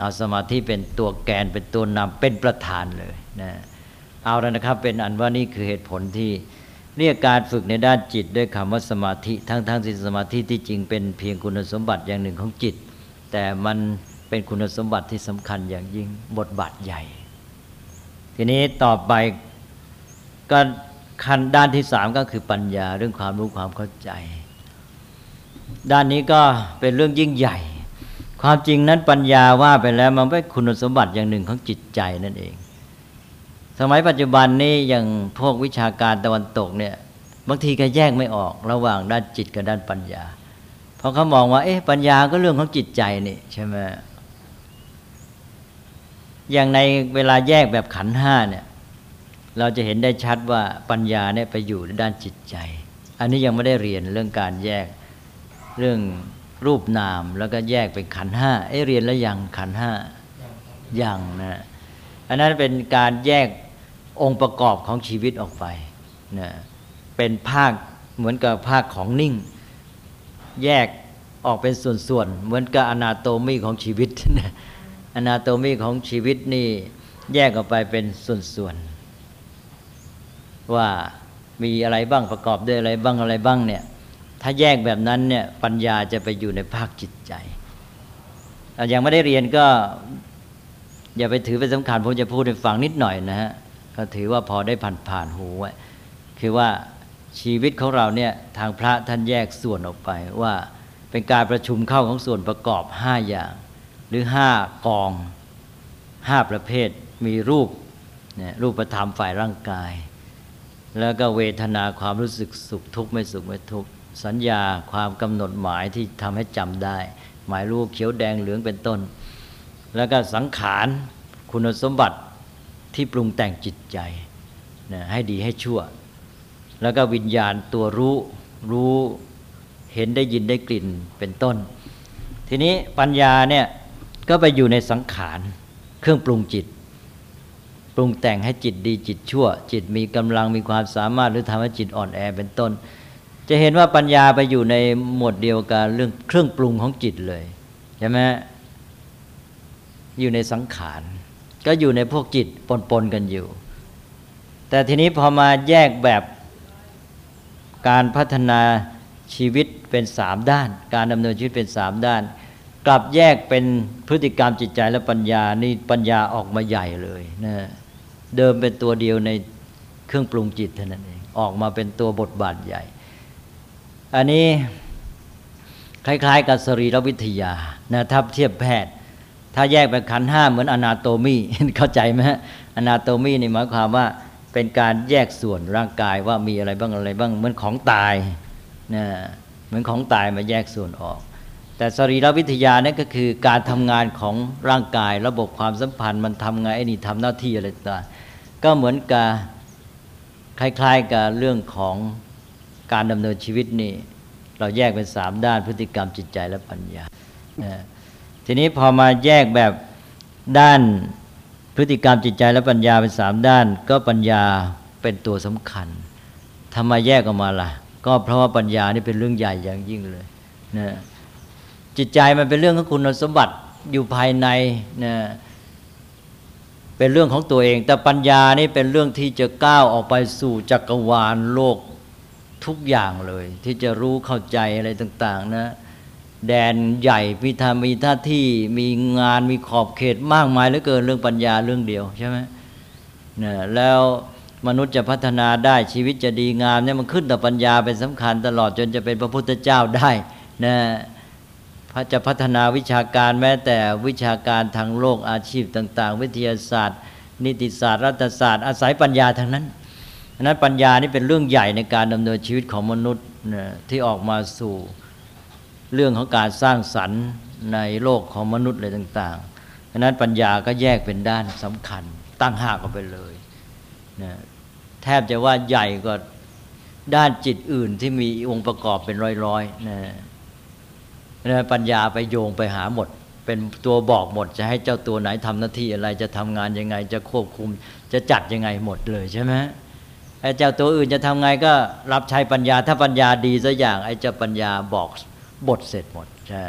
เอาสมาธิเป็นตัวแกนเป็นตัวนำเป็นประธานเลยนะเอาแล้วนะครับเป็นอันว่านี่คือเหตุผลที่ เรียกการฝึกในด้านจิตด้วยคำว่าสมาธิทั้งทั้งที่สมาธิที่จริงเป็นเพียงคุณสมบัติอย่างหนึ่งของจิต แต่มันเป็นคุณสมบัติที่สำคัญอย่างยิ่งบทบาทใหญ่ ทีนี้ต่อไปก็ขั้นด้านที่สามก็คือปัญญาเรื่องความรู้ความเข้าใจ ด้านนี้ก็เป็นเรื่องยิ่งใหญ่ ความจริงนั้นปัญญาว่าไปแล้วมันเป็นคุณสมบัติอย่างหนึ่งของจิตใจนั่นเอง สมัยปัจจุบันนี้อย่างพวกวิชาการตะวันตกเนี่ยบางทีก็แยกไม่ออกระหว่างด้านจิตกับด้านปัญญา เพราะเขามองว่า เอ๊ะปัญญาก็เรื่องของจิตใจนี่ใช่ไหมอย่างในเวลาแยกแบบขันห้าเนี่ย เราจะเห็นได้ชัดว่าปัญญาเนี่ยไปอยู่ด้านจิตใจ อันนี้ยังไม่ได้เรียนเรื่องการแยกเรื่องรูปนามแล้วก็แยกเป็นขันห้าเอเรียนแล้วยังขันห้ายังนะอันนั้นเป็นการแยก องค์ประกอบของชีวิตออกไปนะเป็นภาคเหมือนกับภาคของนิ่ง แยกออกเป็นส่วนๆเหมือนกับอนาโตมีของชีวิตนะอนาโตมีของชีวิตนี่แยกออกไปเป็นส่วนๆว่ามีอะไรบ้างประกอบด้วยอะไรบ้างอะไรบ้างเนี่ยถ้าแยกแบบนั้นเนี่ยปัญญาจะไปอยู่ในภาคจิตใจยังไม่ได้เรียนก็ อย่าไปถือเป็นสำคัญผมจะพูดให้ฟังนิดหน่อยนะฮะ ก็ถือว่าพอได้ผ่านผ่านหูไว้คือว่าชีวิตของเราเนี่ยทางพระท่านแยกส่วนออกไปว่าเป็นการประชุมเข้าของส่วนประกอบห้าอย่าง หรือห้ากองห้าประเภทมีรูปเนี่ยรูปธรรมฝ่ายร่างกาย แล้วก็เวทนาความรู้สึกสุขทุกข์ไม่สุขไม่ทุกข์สัญญาความกำหนดหมายที่ทำให้จำได้ หมายรูปเขียวแดงเหลืองเป็นต้น แล้วก็สังขารคุณสมบัติ ที่ปรุงแต่งจิตใจนะให้ดีให้ชั่ว แล้วก็วิญญาณตัวรู้รู้เห็นได้ยินได้กลิ่นเป็นต้น ทีนี้ปัญญาเนี่ยก็ไปอยู่ในสังขาร เครื่องปรุงจิต ปรุงแต่งให้จิตดีจิตชั่ว จิตมีกำลังมีความสามารถหรือทำให้จิตอ่อนแอเป็นต้น จะเห็นว่าปัญญาไปอยู่ในหมวดเดียวกับเรื่องเครื่องปรุงของจิตเลยใช่ไหมอยู่ในสังขาร ก็อยู่ในพวกจิตปนๆกันอยู่ แต่ทีนี้พอมาแยกแบบการพัฒนาชีวิตเป็นสามด้าน การดำเนินชีวิตเป็นสามด้าน กลับแยกเป็นพฤติกรรมจิตใจและปัญญานี่ปัญญาออกมาใหญ่เลยนะเดิมเป็นตัวเดียวในเครื่องปรุงจิตเท่านั้นเองออกมาเป็นตัวบทบาทใหญ่ อันนี้คล้าย ๆ กับสรีรวิทยานะถ้าเทียบแพทย์ ถ้าแยกเป็นขันห้าเหมือนอนาโตมีเข้าใจไหมฮะอนาโตมีนี่หมายความว่าเป็นการแยกส่วนร่างกายว่ามีอะไรบ้างอะไรบ้างเหมือนของตายนะเหมือนของตายมาแยกส่วนออก แต่สรีรวิทยานั่นก็คือการทำงานของร่างกาย ระบบความสัมพันธ์มันทำไงไอ้นี่ทำหน้าที่อะไรต่างก็เหมือนกับคล้าย ๆกับเรื่องของการดำเนินชีวิตนี่ เราแยกเป็นสามด้านพฤติกรรมจิตใจและปัญญา ทีนี้พอมาแยกแบบด้านพฤติกรรมจิตใจและปัญญาเป็นสามด้าน ก็ปัญญาเป็นตัวสำคัญทำไมแยกออกมาล่ะ ก็เพราะว่าปัญญานี่เป็นเรื่องใหญ่อย่างยิ่งเลยนะจิตใจมันเป็นเรื่องของคุณสมบัติอยู่ภายในนะเป็นเรื่องของตัวเอง แต่ปัญญานี่เป็นเรื่องที่จะก้าวออกไปสู่จักรวาลโลกทุกอย่างเลย ที่จะรู้เข้าใจอะไรต่าง ๆ นะ แดนใหญ่มีทามีท่าที่มีงานมีขอบเขตมากมายเหลือเกินเรื่องปัญญาเรื่องเดียวใช่ไหมเนี่ยแล้วมนุษย์จะพัฒนาได้ชีวิตจะดีงามเนี่ยมันขึ้นต่อปัญญาเป็นสำคัญตลอดจนจะเป็นพระพุทธเจ้าได้นะพระจะพัฒนาวิชาการแม้แต่วิชาการทางโลกอาชีพต่าง ๆ วิทยาศาสตร์ นิติศาสตร์รัฐศาสตร์อาศัยปัญญาทางนั้นนั้นปัญญานี่เป็นเรื่องใหญ่ในการดำเนินชีวิตของมนุษย์ที่ออกมาสู่ เรื่องของการสร้างสรรค์ในโลกของมนุษย์อะไรต่างๆดังนั้นปัญญาก็แยกเป็นด้านสำคัญ ตั้งหากออกไปเลยนะแทบจะว่าใหญ่กว่าด้านจิตอื่นที่มีองค์ประกอบเป็นร้อยๆนะนะปัญญาไปโยงไปหาหมด เป็นตัวบอกหมด จะให้เจ้าตัวไหนทำหน้าที่อะไร จะทำงานยังไง จะควบคุม จะจัดยังไงหมดเลยใช่ไหมไอ้เจ้าตัวอื่นจะทำไงก็รับใช้ปัญญา ถ้าปัญญาดีสักอย่างไอ้เจ้าปัญญาบอก บทเสร็จหมดใช่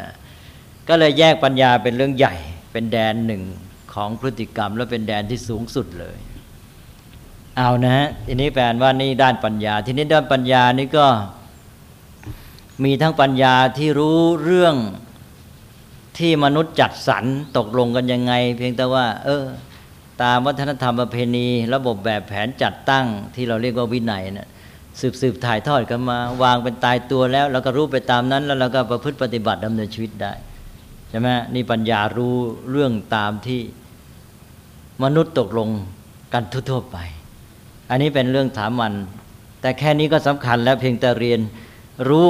ก็เลยแยกปัญญาเป็นเรื่องใหญ่ เป็นแดนหนึ่งของพฤติกรรม และเป็นแดนที่สูงสุดเลย เอานะฮะทีนี้แปลว่านี่ด้านปัญญา ทีนี้ด้านปัญญานี่ก็มีทั้งปัญญาที่รู้เรื่องที่มนุษย์จัดสรรตกลงกันยังไง เพียงแต่ว่า เออ ตามวัฒนธรรมประเพณี ระบบแบบแผนจัดตั้งที่เราเรียกว่าวินัยนะ สืบสืบถ่ายทอดกันมา วางเป็นตายตัวแล้วเราก็รู้ไปตามนั้น แล้วเราก็ประพฤติปฏิบัติดำเนินชีวิตได้ใช่ไหมนี่ปัญญารู้เรื่องตามที่มนุษย์ตกลงกันทั่วๆไป อันนี้เป็นเรื่องถามันแต่แค่นี้ก็สำคัญแล้วเพียงแต่เรียนรู้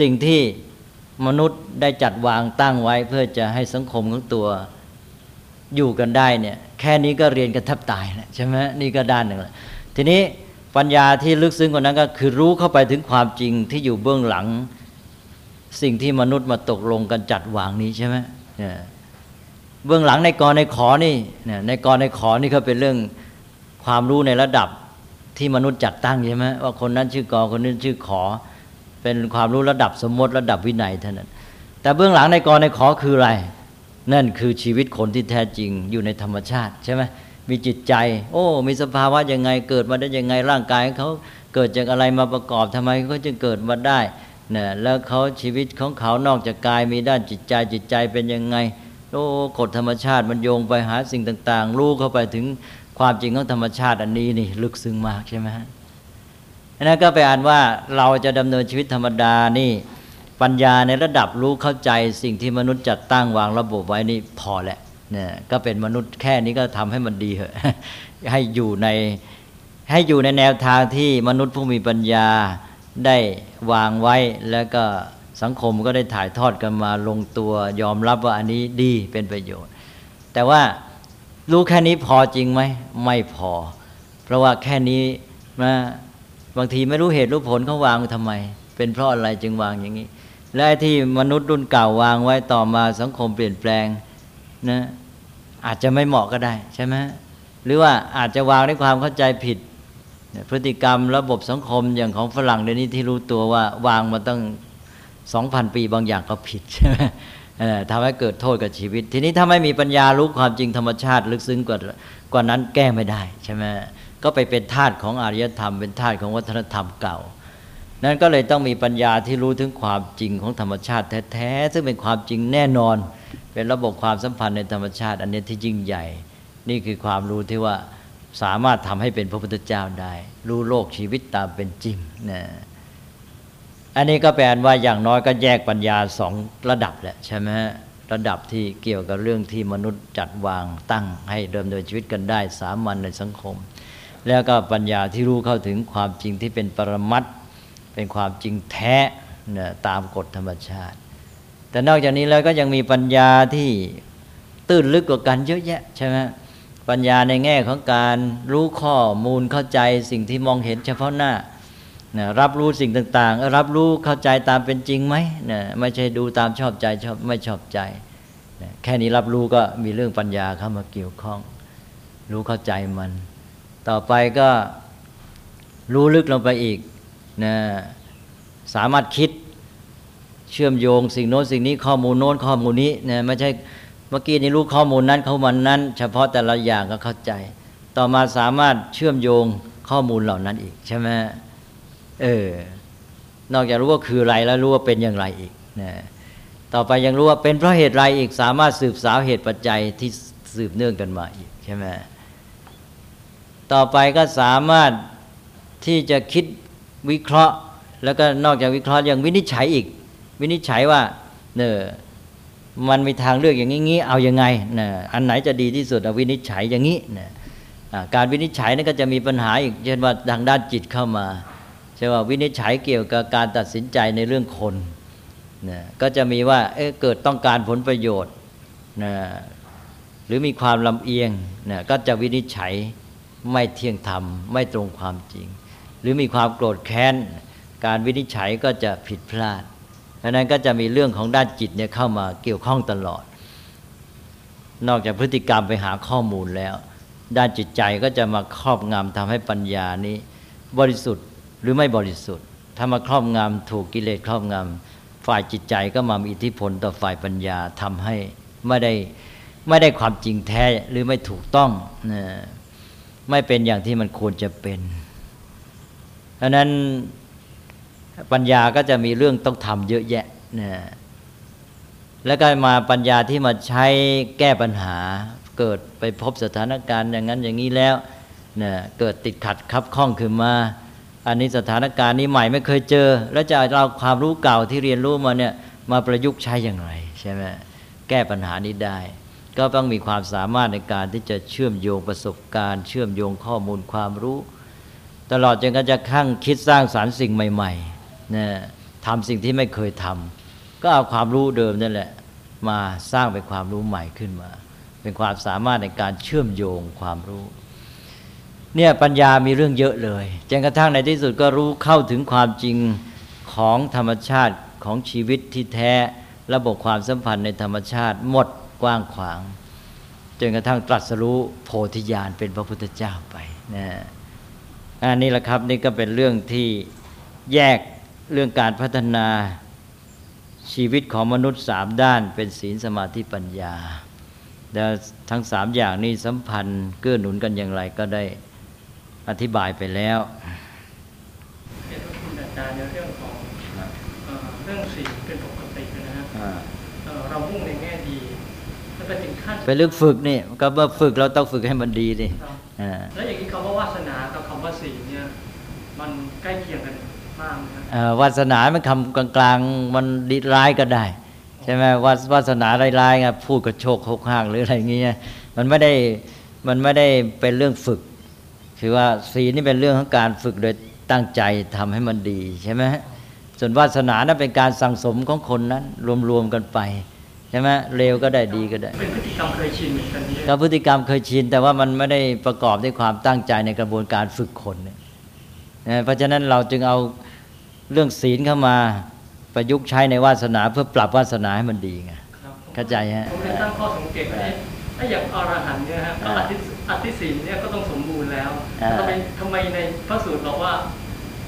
สิ่งที่มนุษย์ได้จัดวางตั้งไว้ เพื่อจะให้สังคมของตัวอยู่กันได้เนี่ย แค่นี้ก็เรียนกันแทบตายแล้วใช่ไหมนี่ก็ด้านหนึ่งแล้วทีนี้ ปัญญาที่ลึกซึ้งกว่านั้นก็คือรู้เข้าไปถึงความจริงที่อยู่เบื้องหลัง สิ่งที่มนุษย์มาตกลงกันจัดวางนี้ใช่ไหมเบื้องหลังในกรในขอนี่ในกรในขอนี่เขาเป็นเรื่องความรู้ในระดับที่มนุษย์จัดตั้งใช่ไหมว่าคนนั้นชื่อกอคนนี้ชื่อขอ เป็นความรู้ระดับสมมติระดับวินัยเท่านั้น แต่เบื้องหลังในกรในขอคืออะไร นั่นคือชีวิตคนที่แท้จริงอยู่ในธรรมชาติใช่ไหม มีจิตใจ โอ้ มีสภาวะยังไงเกิดมาได้ยังไงร่างกายเขาเกิดจากอะไรมาประกอบทำไมเขาจึงเกิดมาได้นะแล้วเขาชีวิตของเขานอกจากกายมีด้านจิตใจจิตใจเป็นยังไงโอ้กฎธรรมชาติมันโยงไปหาสิ่งต่าง ๆ รู้เข้าไปถึงความจริงของธรรมชาติอันนี้นี่ลึกซึ้งมากใช่ไหมฮะนั้นก็ไปอ่านว่าเราจะดำเนินชีวิตธรรมดานี่ปัญญาในระดับรู้เข้าใจสิ่งที่มนุษย์จัดตั้งวางระบบไว้นี่พอแหละ เนี่ยก็เป็นมนุษย์แค่นี้ก็ทำให้มันดีเหอะให้อยู่ในให้อยู่ในแนวทางที่มนุษย์ผู้มีปัญญาได้วางไว้แล้วก็สังคมก็ได้ถ่ายทอดกันมาลงตัวยอมรับว่าอันนี้ดีเป็นประโยชน์ แต่ว่ารู้แค่นี้พอจริงไหมไม่พอ เพราะว่าแค่นี้นะบางทีไม่รู้เหตุรู้ผลเขาวางทำไม เป็นเพราะอะไรจึงวางอย่างนี้ และที่มนุษย์รุ่นเก่าวางไว้ต่อมาสังคมเปลี่ยนแปลงนะ อาจจะไม่เหมาะก็ได้ใช่ไหมหรือว่าอาจจะวางด้วยความเข้าใจผิด พฤติกรรมระบบสังคมอย่างของฝรั่งเดี๋ยวนี้ที่รู้ตัวว่าวางมาตั้งสองพันปีบางอย่างก็ผิดใช่ไหมทำให้เกิดโทษกับชีวิต ทีนี้ถ้าไม่มีปัญญารู้ความจริงธรรมชาติ ลึกซึ้งกว่ากว่านั้นแก้ไม่ได้ใช่ไหมก็ไปเป็นทาสของอารยธรรม เป็นทาสของวัฒนธรรมเก่า นั้นก็เลยต้องมีปัญญาที่รู้ถึงความจริงของธรรมชาติแท้ๆซึ่งเป็นความจริงแน่นอน เป็นระบบความสัมพันธ์ในธรรมชาติ อันนี้ที่ยิ่งใหญ่ นี่คือความรู้ที่ว่าสามารถทำให้เป็นพระพุทธเจ้าได้ รู้โลกชีวิตตามเป็นจริงนะอันนี้ก็แปลว่าอย่างน้อยก็แยกปัญญาสองระดับแหละใช่ไหมระดับที่เกี่ยวกับเรื่องที่มนุษย์จัดวางตั้งให้เดิมโดยชีวิตกันได้ สามัญในสังคม แล้วก็ปัญญาที่รู้เข้าถึงความจริงที่เป็นปรมัตเป็นความจริงแท้นะตามกฎธรรมชาติ แต่นอกจากนี้แล้วก็ยังมีปัญญาที่ตื้นลึกกว่ากันเยอะแยะใช่ไหมปัญญาในแง่ของการรู้ข้อมูลเข้าใจสิ่งที่มองเห็นเฉพาะหน้านะรับรู้สิ่งต่างๆ รับรู้เข้าใจตามเป็นจริงไหมนะไม่ใช่ดูตามชอบใจชอบไม่ชอบใจนะแค่นี้รับรู้ก็มีเรื่องปัญญาเข้ามาเกี่ยวข้อง รู้เข้าใจมัน ต่อไปก็รู้ลึกลงไปอีกนะสามารถคิด เชื่อมโยงสิ่งโน้นสิ่งนี้ข้อมูลโน้นข้อมูลนี้นะไม่ใช่เมื่อกี้นี้รู้ข้อมูลนั้นข้อมูลนั้น เฉพาะแต่ละอย่างก็เข้าใจ ต่อมาสามารถเชื่อมโยงข้อมูลเหล่านั้นอีกใช่ไหมเออนอกจากรู้ว่าคืออะไรแล้วรู้ว่าเป็นอย่างไรอีกนะต่อไปยังรู้ว่าเป็นเพราะเหตุไรอีกสามารถสืบสาวเหตุปัจจัยที่สืบเนื่องกันมาอีกใช่ไหมต่อไปก็สามารถที่จะคิดวิเคราะห์ แล้วก็นอกจากวิเคราะห์ยังวินิจฉัยอีก วินิจฉัยว่าเนอมันมีทางเลือกอย่างนี้เอาอยัางไงนะอันไหนจะดีที่สุดเอาวินิจฉัยอย่างนี้นะการวินิจฉัยนั่นก็จะมีปัญหาอีกเช่นว่าทางด้านจิตเข้ามาใช่ว่าวินิจฉัยเกี่ยวกับการตัดสินใจในเรื่องคนนะก็จะมีว่าเเกิดต้องการผลประโยชน์นะหรือมีความลำเอียงนะก็จะวินิจฉัยไม่เที่ยงธรรม ไม่ตรงความจริง หรือมีความโกรธแค้น การวินิจฉัยก็จะผิดพลาด เพราะนั้นก็จะมีเรื่องของด้านจิตเนี่ยเข้ามาเกี่ยวข้องตลอด นอกจากพฤติกรรมไปหาข้อมูลแล้ว ด้านจิตใจก็จะมาครอบงำทำให้ปัญญานี้ บริสุทธิ์หรือไม่บริสุทธิ์ ถ้ามาครอบงำถูกกิเลสครอบงำฝ่ายจิตใจก็มามีอิทธิพลต่อฝ่ายปัญญาทำให้ไม่ได้ไม่ได้ความจริงแท้หรือไม่ถูกต้องนะไม่เป็นอย่างที่มันควรจะเป็น เพราะนั้น ปัญญาก็จะมีเรื่องต้องทำเยอะแยะนะแล้วก็มาปัญญาที่มาใช้แก้ปัญหา เกิดไปพบสถานการณ์อย่างนั้นอย่างนี้แล้วนะเกิดติดขัดคับข้องขึ้นมา อันนี้สถานการณ์นี้ใหม่ไม่เคยเจอ แล้วจะเอาความรู้เก่าที่เรียนรู้มาเนี่ยมาประยุกต์ใช้อย่างไรใช่ไหมแก้ปัญหานี้ได้ ก็ต้องมีความสามารถในการที่จะเชื่อมโยงประสบการณ์ เชื่อมโยงข้อมูลความรู้ ตลอดจนกระทั่งคิดสร้างสารรค์สิ่งใหม่ ๆ นะทำสิ่งที่ไม่เคยทำก็เอาความรู้เดิมนั่นแหละ มาสร้างเป็นความรู้ใหม่ขึ้นมา เป็นความสามารถในการเชื่อมโยงความรู้เนี่ยปัญญามีเรื่องเยอะเลยจนกระทั่งในที่สุดก็รู้เข้าถึงความจริงของธรรมชาติของชีวิตที่แท้ระบบความสัมพันธ์ในธรรมชาติหมดกว้างขวางจนกระทั่งตรัสรู้โพธิญาณเป็นพระพุทธเจ้าไปนะอันนี้แหละครับนี่ก็เป็นเรื่องที่แยก เรื่องการพัฒนาชีวิตของมนุษย์สามด้านเป็นศีลสมาธิปัญญาแล้วทั้งสามอย่างนี้สัมพันธ์เกื้อหนุนกันอย่างไรก็ได้อธิบายไปแล้วเรียนคุณอาจารย์ในเรื่องของเรื่องศีลเป็นปกตินะฮะเรามุ่งในแง่ดีแล้วก็ถึงขั้นเป็นเรื่องฝึกนี่ก็เมื่อฝึกเราต้องฝึกให้มันดีดิแล้วอย่างนี้คำว่าวาสนากับคำว่าศีลเนี่ยมันใกล้เคียงกัน วาสนามันคำกลางๆมันดีร้ายก็ได้ ใช่ไหมวาวาสนาร้ายๆไงพูดกระโชกโคกห้างหรืออะไรเงี้ยมันไม่ได้มันไม่ได้เป็นเรื่องฝึกคคือว่าศีลนี่เป็นเรื่องของการฝึกโดยตั้งใจทำให้มันดีใช่ไหมส่วนวาสนานั้นเป็นการสั่งสมของคนนั้น รวมๆกันไปใช่ไหมเลวก็ได้ดีก็ได้เป็นพฤติกรรมเคยชินเหมือนกันนี้ก็พฤติกรรมเคยชิน แต่ว่ามันไม่ได้ประกอบด้วยความตั้งใจในกระบวนการฝึกคนเนี่ยนะเพราะฉะนั้นเราจึงเอา เรื่องศีลเข้ามาประยุกต์ใช้ในวาสนาเพื่อปรับวาสนาให้มันดีไงครับเข้าใจฮะผมเลยตั้งข้อสังเกตว่าเอ๊ะถ้าอย่างอรหันต์เนี่ยฮะก็อ่าอธิอธิศีลเนี่ยก็ต้องสมบูรณ์แล้วอ่าทำไมทำไมในพระสูตรบอกว่า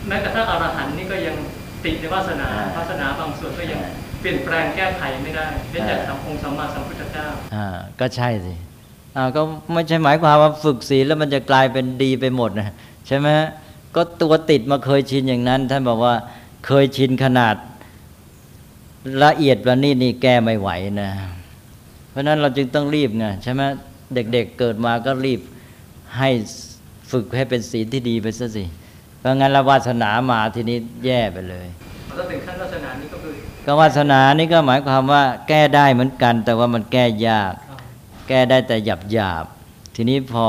แม้กระทั่งอรหันต์นี่ก็ยังติดในวาสนาอ่าวาสนาบางส่วนก็ยังอ่าเปลี่ยนแปลงแก้ไขไม่ได้เป็นจากอ่าสัมองค์สัมมาสัมพุทธเจ้าอ่าก็ใช่สิอ่าก็ไม่ใช่หมายความว่าฝึกศีลแล้วมันจะกลายเป็นดีไปหมดนะใช่ไหมฮะ ก็ตัวติดมาเคยชินอย่างนั้น ท่านบอกว่าเคยชินขนาดละเอียดประณีตนี่แก้ไม่ไหวนะ เพราะฉะนั้นเราจึงต้องรีบไงใช่ไหมเด็กๆเเกิดมาก็รีบให้ฝึกให้เป็นศีลที่ดีไปซะสิเพราะงั้นละวาสนามาทีนี้แย่ไปเลยถ้าถึงขั้นวาสนานี่ก็คือก็วาสนานี่ก็หมายความว่า แก้ได้เหมือนกัน แต่ว่ามันแก้ยากครับแก้ได้แต่หยาบหยาบๆทีนี้พอ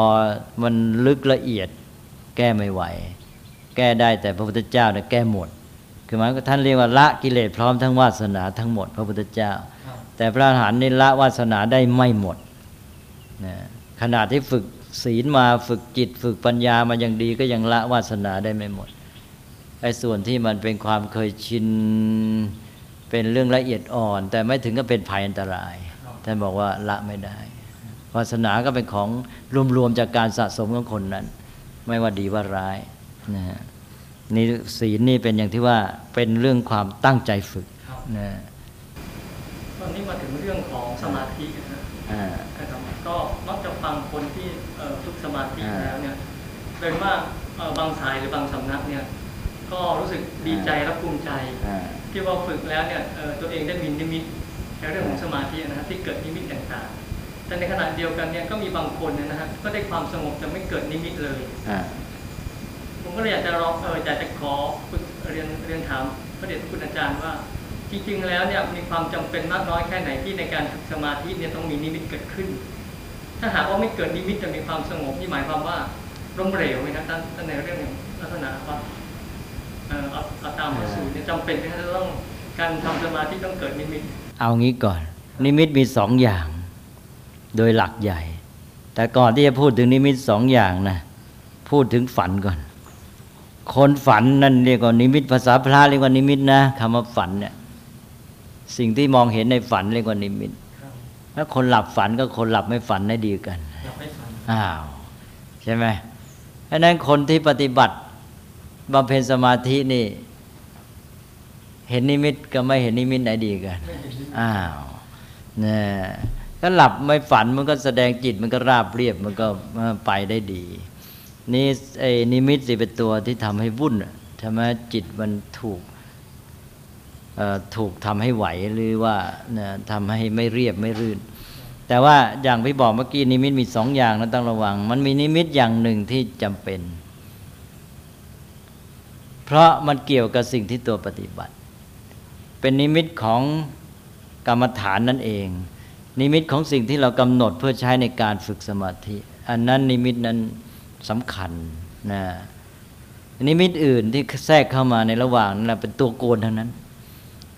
มันลึกละเอียดแก้ไม่ไหว แก้ได้แต่พระพุทธเจ้าเนี่ยแก้หมด คือหมายว่าท่านเรียกว่าละกิเลสพร้อมทั้งวาสนาทั้งหมด พระพุทธเจ้า แต่พระอรหันต์นี่ละวาสนาได้ไม่หมดนะขณะที่ฝึกศีลมาฝึกจิตฝึกปัญญามาอย่างดีก็ยังละวาสนาได้ไม่หมดไอ้ส่วนที่มันเป็นความเคยชินเป็นเรื่องละเอียดอ่อน แต่ไม่ถึงก็เป็นภัยอันตรายท่านบอกว่าละไม่ได้วาสนาก็เป็นของรวมๆจากการสะสมของคนนั้น ไม่ว่าดีว่าร้าย นะฮะนี่ศีลนี่เป็นอย่างที่ว่าเป็นเรื่องความตั้งใจฝึกครับนะตอนนี้มาถึงเรื่องของสมาธินะฮะอ่านะครับก็มักจะฟังคนที่เอ่อฝึกสมาธิอ่าแล้วเนี่ยเป็นว่าเอ่อบางสายหรือบางสำนักเนี่ยก็รู้สึกดีใจและภูมิใจอ่าที่ว่าฝึกแล้วเนี่ยเอ่อตัวเองได้มีนิมิตในเรื่องของสมาธินะฮะที่เกิดนิมิตต่างๆ แต่ในขณะเดียวกันเนี่ยก็มีบางคนเนี่ยนะฮะก็ได้ความสงบแต่ไม่เกิดนิมิตเลยอ่าผม ก็เลยอยากจะร้องเอออยากจะขอฝึกเรียนเรียนถามพระเดชพระคุณอาจารย์ว่า จริง ๆ แล้วเนี่ยมีความจำเป็นมากน้อยแค่ไหนที่ในการฝึกสมาธิเนี่ยต้องมีนิมิตเกิดขึ้น ถ้าหากว่าไม่เกิดนิมิตจะมีความสงบนี่หมายความว่าล้มเหลวไหมครับท่านท่านในเรื่องลักษณะว่าเออเอาตามพระสูตรเนี่ยจำเป็นไหมครับจะต้องการทำสมาธิต้องเกิดนิมิต เอางี้ก่อน นิมิตมีสองอย่าง โดยหลักใหญ่ แต่ก่อนที่จะพูดถึงนิมิตสองอย่างนะพูดถึงฝันก่อน คนฝันนั่นเรียกว่านิมิต ภาษาพระเรียกว่านิมิตนะคำว่าฝันเนี่ยสิ่งที่มองเห็นในฝันเรียกว่านิมิตครับแล้วคนหลับฝันก็คนหลับไม่ฝันได้ดีกันอยากให้ฝันอ้าวใช่ไหมเพราะฉะนั้นคนที่ปฏิบัติบำเพ็ญสมาธินี่ เห็นนิมิตก็ไม่เห็นนิมิตไหนดีกันไม่เห็นนิมิตอ้าวเนี่ยก็หลับไม่ฝันมันก็แสดงจิตมันก็ราบเรียบมันก็ไปได้ดี นี่ไอ้นิมิตสิเป็นตัวที่ทำให้วุ่นอะใช่ไหมจิตมันถูกถูกทำให้ไหวหรือว่าเนี่ยทำให้ไม่เรียบไม่รื่น แต่ว่าอย่างที่บอกเมื่อกี้นิมิตมีสองอย่างนะต้องระวัง มันมีนิมิตอย่างหนึ่งที่จำเป็น เพราะมันเกี่ยวกับสิ่งที่ตัวปฏิบัติ เป็นนิมิตของกรรมฐานนั่นเอง นิมิตของสิ่งที่เรากำหนดเพื่อใช้ในการฝึกสมาธิ อันนั้นนิมิตนั้น สำคัญนะนิมิตอื่นที่แทรกเข้ามาในระหว่างนั้นเป็นตัวโกนทั้งนั้น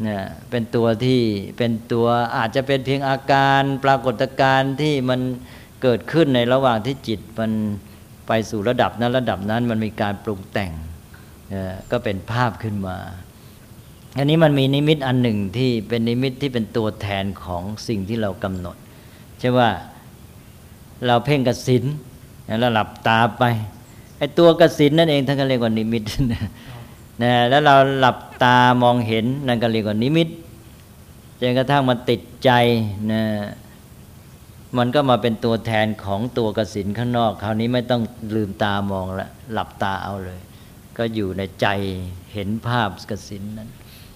นะเป็นตัวที่เป็นตัวอาจจะเป็นเพียงอาการปรากฏการณ์ที่มันเกิดขึ้นในระหว่างที่จิตมันไปสู่ระดับนั้นระดับนั้นมันมีการปรุงแต่งเอ่อก็เป็นภาพขึ้นมา อันนี้มันมีนิมิตอันหนึ่งที่เป็นนิมิตที่เป็นตัวแทนของสิ่งที่เรากำหนดใช่ว่าเราเพ่งกสิน แล้วหลับตาไปไอ้ตัวกสินนั่นเองท่านก็เรียกว่านิมิตนะแล้วเราหลับตามองเห็นนั่นก็เรียกว่านิมิตจนกระทั่งมันติดใจนะมันก็มาเป็นตัวแทนของตัวกสินข้างนอก คราวนี้ไม่ต้องลืมตามองละหลับตาเอาเลย ก็อยู่ในใจเห็นภาพกสินนั้น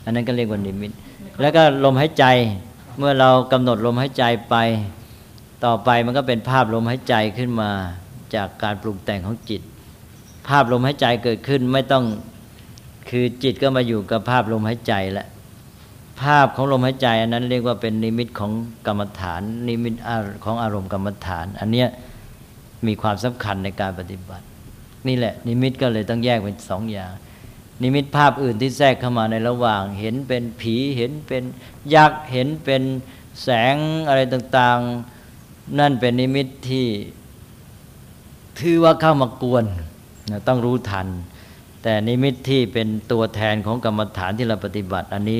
อันนั้นก็เรียกว่านิมิต แล้วก็ลมหายใจเมื่อเรากำหนดลมหายใจไป ต่อไปมันก็เป็นภาพลมหายใจขึ้นมา จากการปรุงแต่งของจิต ภาพลมหายใจเกิดขึ้นไม่ต้องคือจิตก็มาอยู่กับภาพลมหายใจแล้วภาพของลมหายใจอันนั้นเรียกว่าเป็นนิมิตของกรรมฐาน นิมิตของอารมณ์กรรมฐาน อันเนี้ยมีความสำคัญในการปฏิบัติ นี่แหละ นิมิตก็เลยต้องแยกเป็นสองอย่าง นิมิตภาพอื่นที่แทรกเข้ามาในระหว่าง เห็นเป็นผีเห็นเป็นยักษ์เห็นเป็นแสงอะไรต่างๆ นั่นเป็นนิมิตที่ ถือว่าเข้ามากวนนะต้องรู้ทัน แต่นิมิตที่เป็นตัวแทนของกรรมฐานที่เราปฏิบัติ อันนี้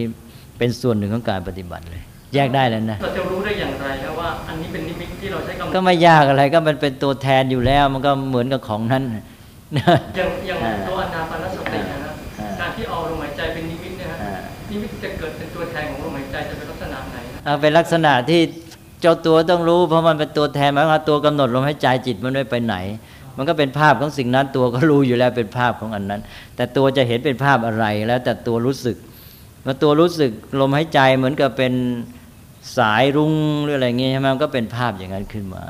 เป็นส่วนหนึ่งของการปฏิบัติเลย แยกได้แล้วนะเราจะรู้ได้อย่างไรแล้วว่า อันนี้เป็นนิมิตที่เราใช้กำก็ไม่ยากอะไรก็มันเป็นตัวแทนอยู่แล้ว มันก็เหมือนกับของนั้นนะอย่างอย่างอ่าตัวอนาปานสตินะฮะอ่าการที่เอาลมหายใจเป็นนิมิตเนะฮะอ่านิมิตจะเกิดเป็นตัวแทนของลมหายใจจะเป็นลักษณะไหนนะเอาเป็นลักษณะที่ เจ้าตัวต้องรู้ เพราะมันเป็นตัวแทนหมายความตัวกำหนดลมหายใจจิตมันไม่ไปไหน มันก็เป็นภาพของสิ่งนั้นตัวก็รู้อยู่แล้วเป็นภาพของอันนั้น แต่ตัวจะเห็นเป็นภาพอะไรแล้วแต่ตัวรู้สึกว่าตัวรู้สึกลมหายใจเหมือนกับเป็นสายรุ้งหรืออะไรเงี้ยใช่ไหมมันก็เป็นภาพอย่างนั้นขึ้นมา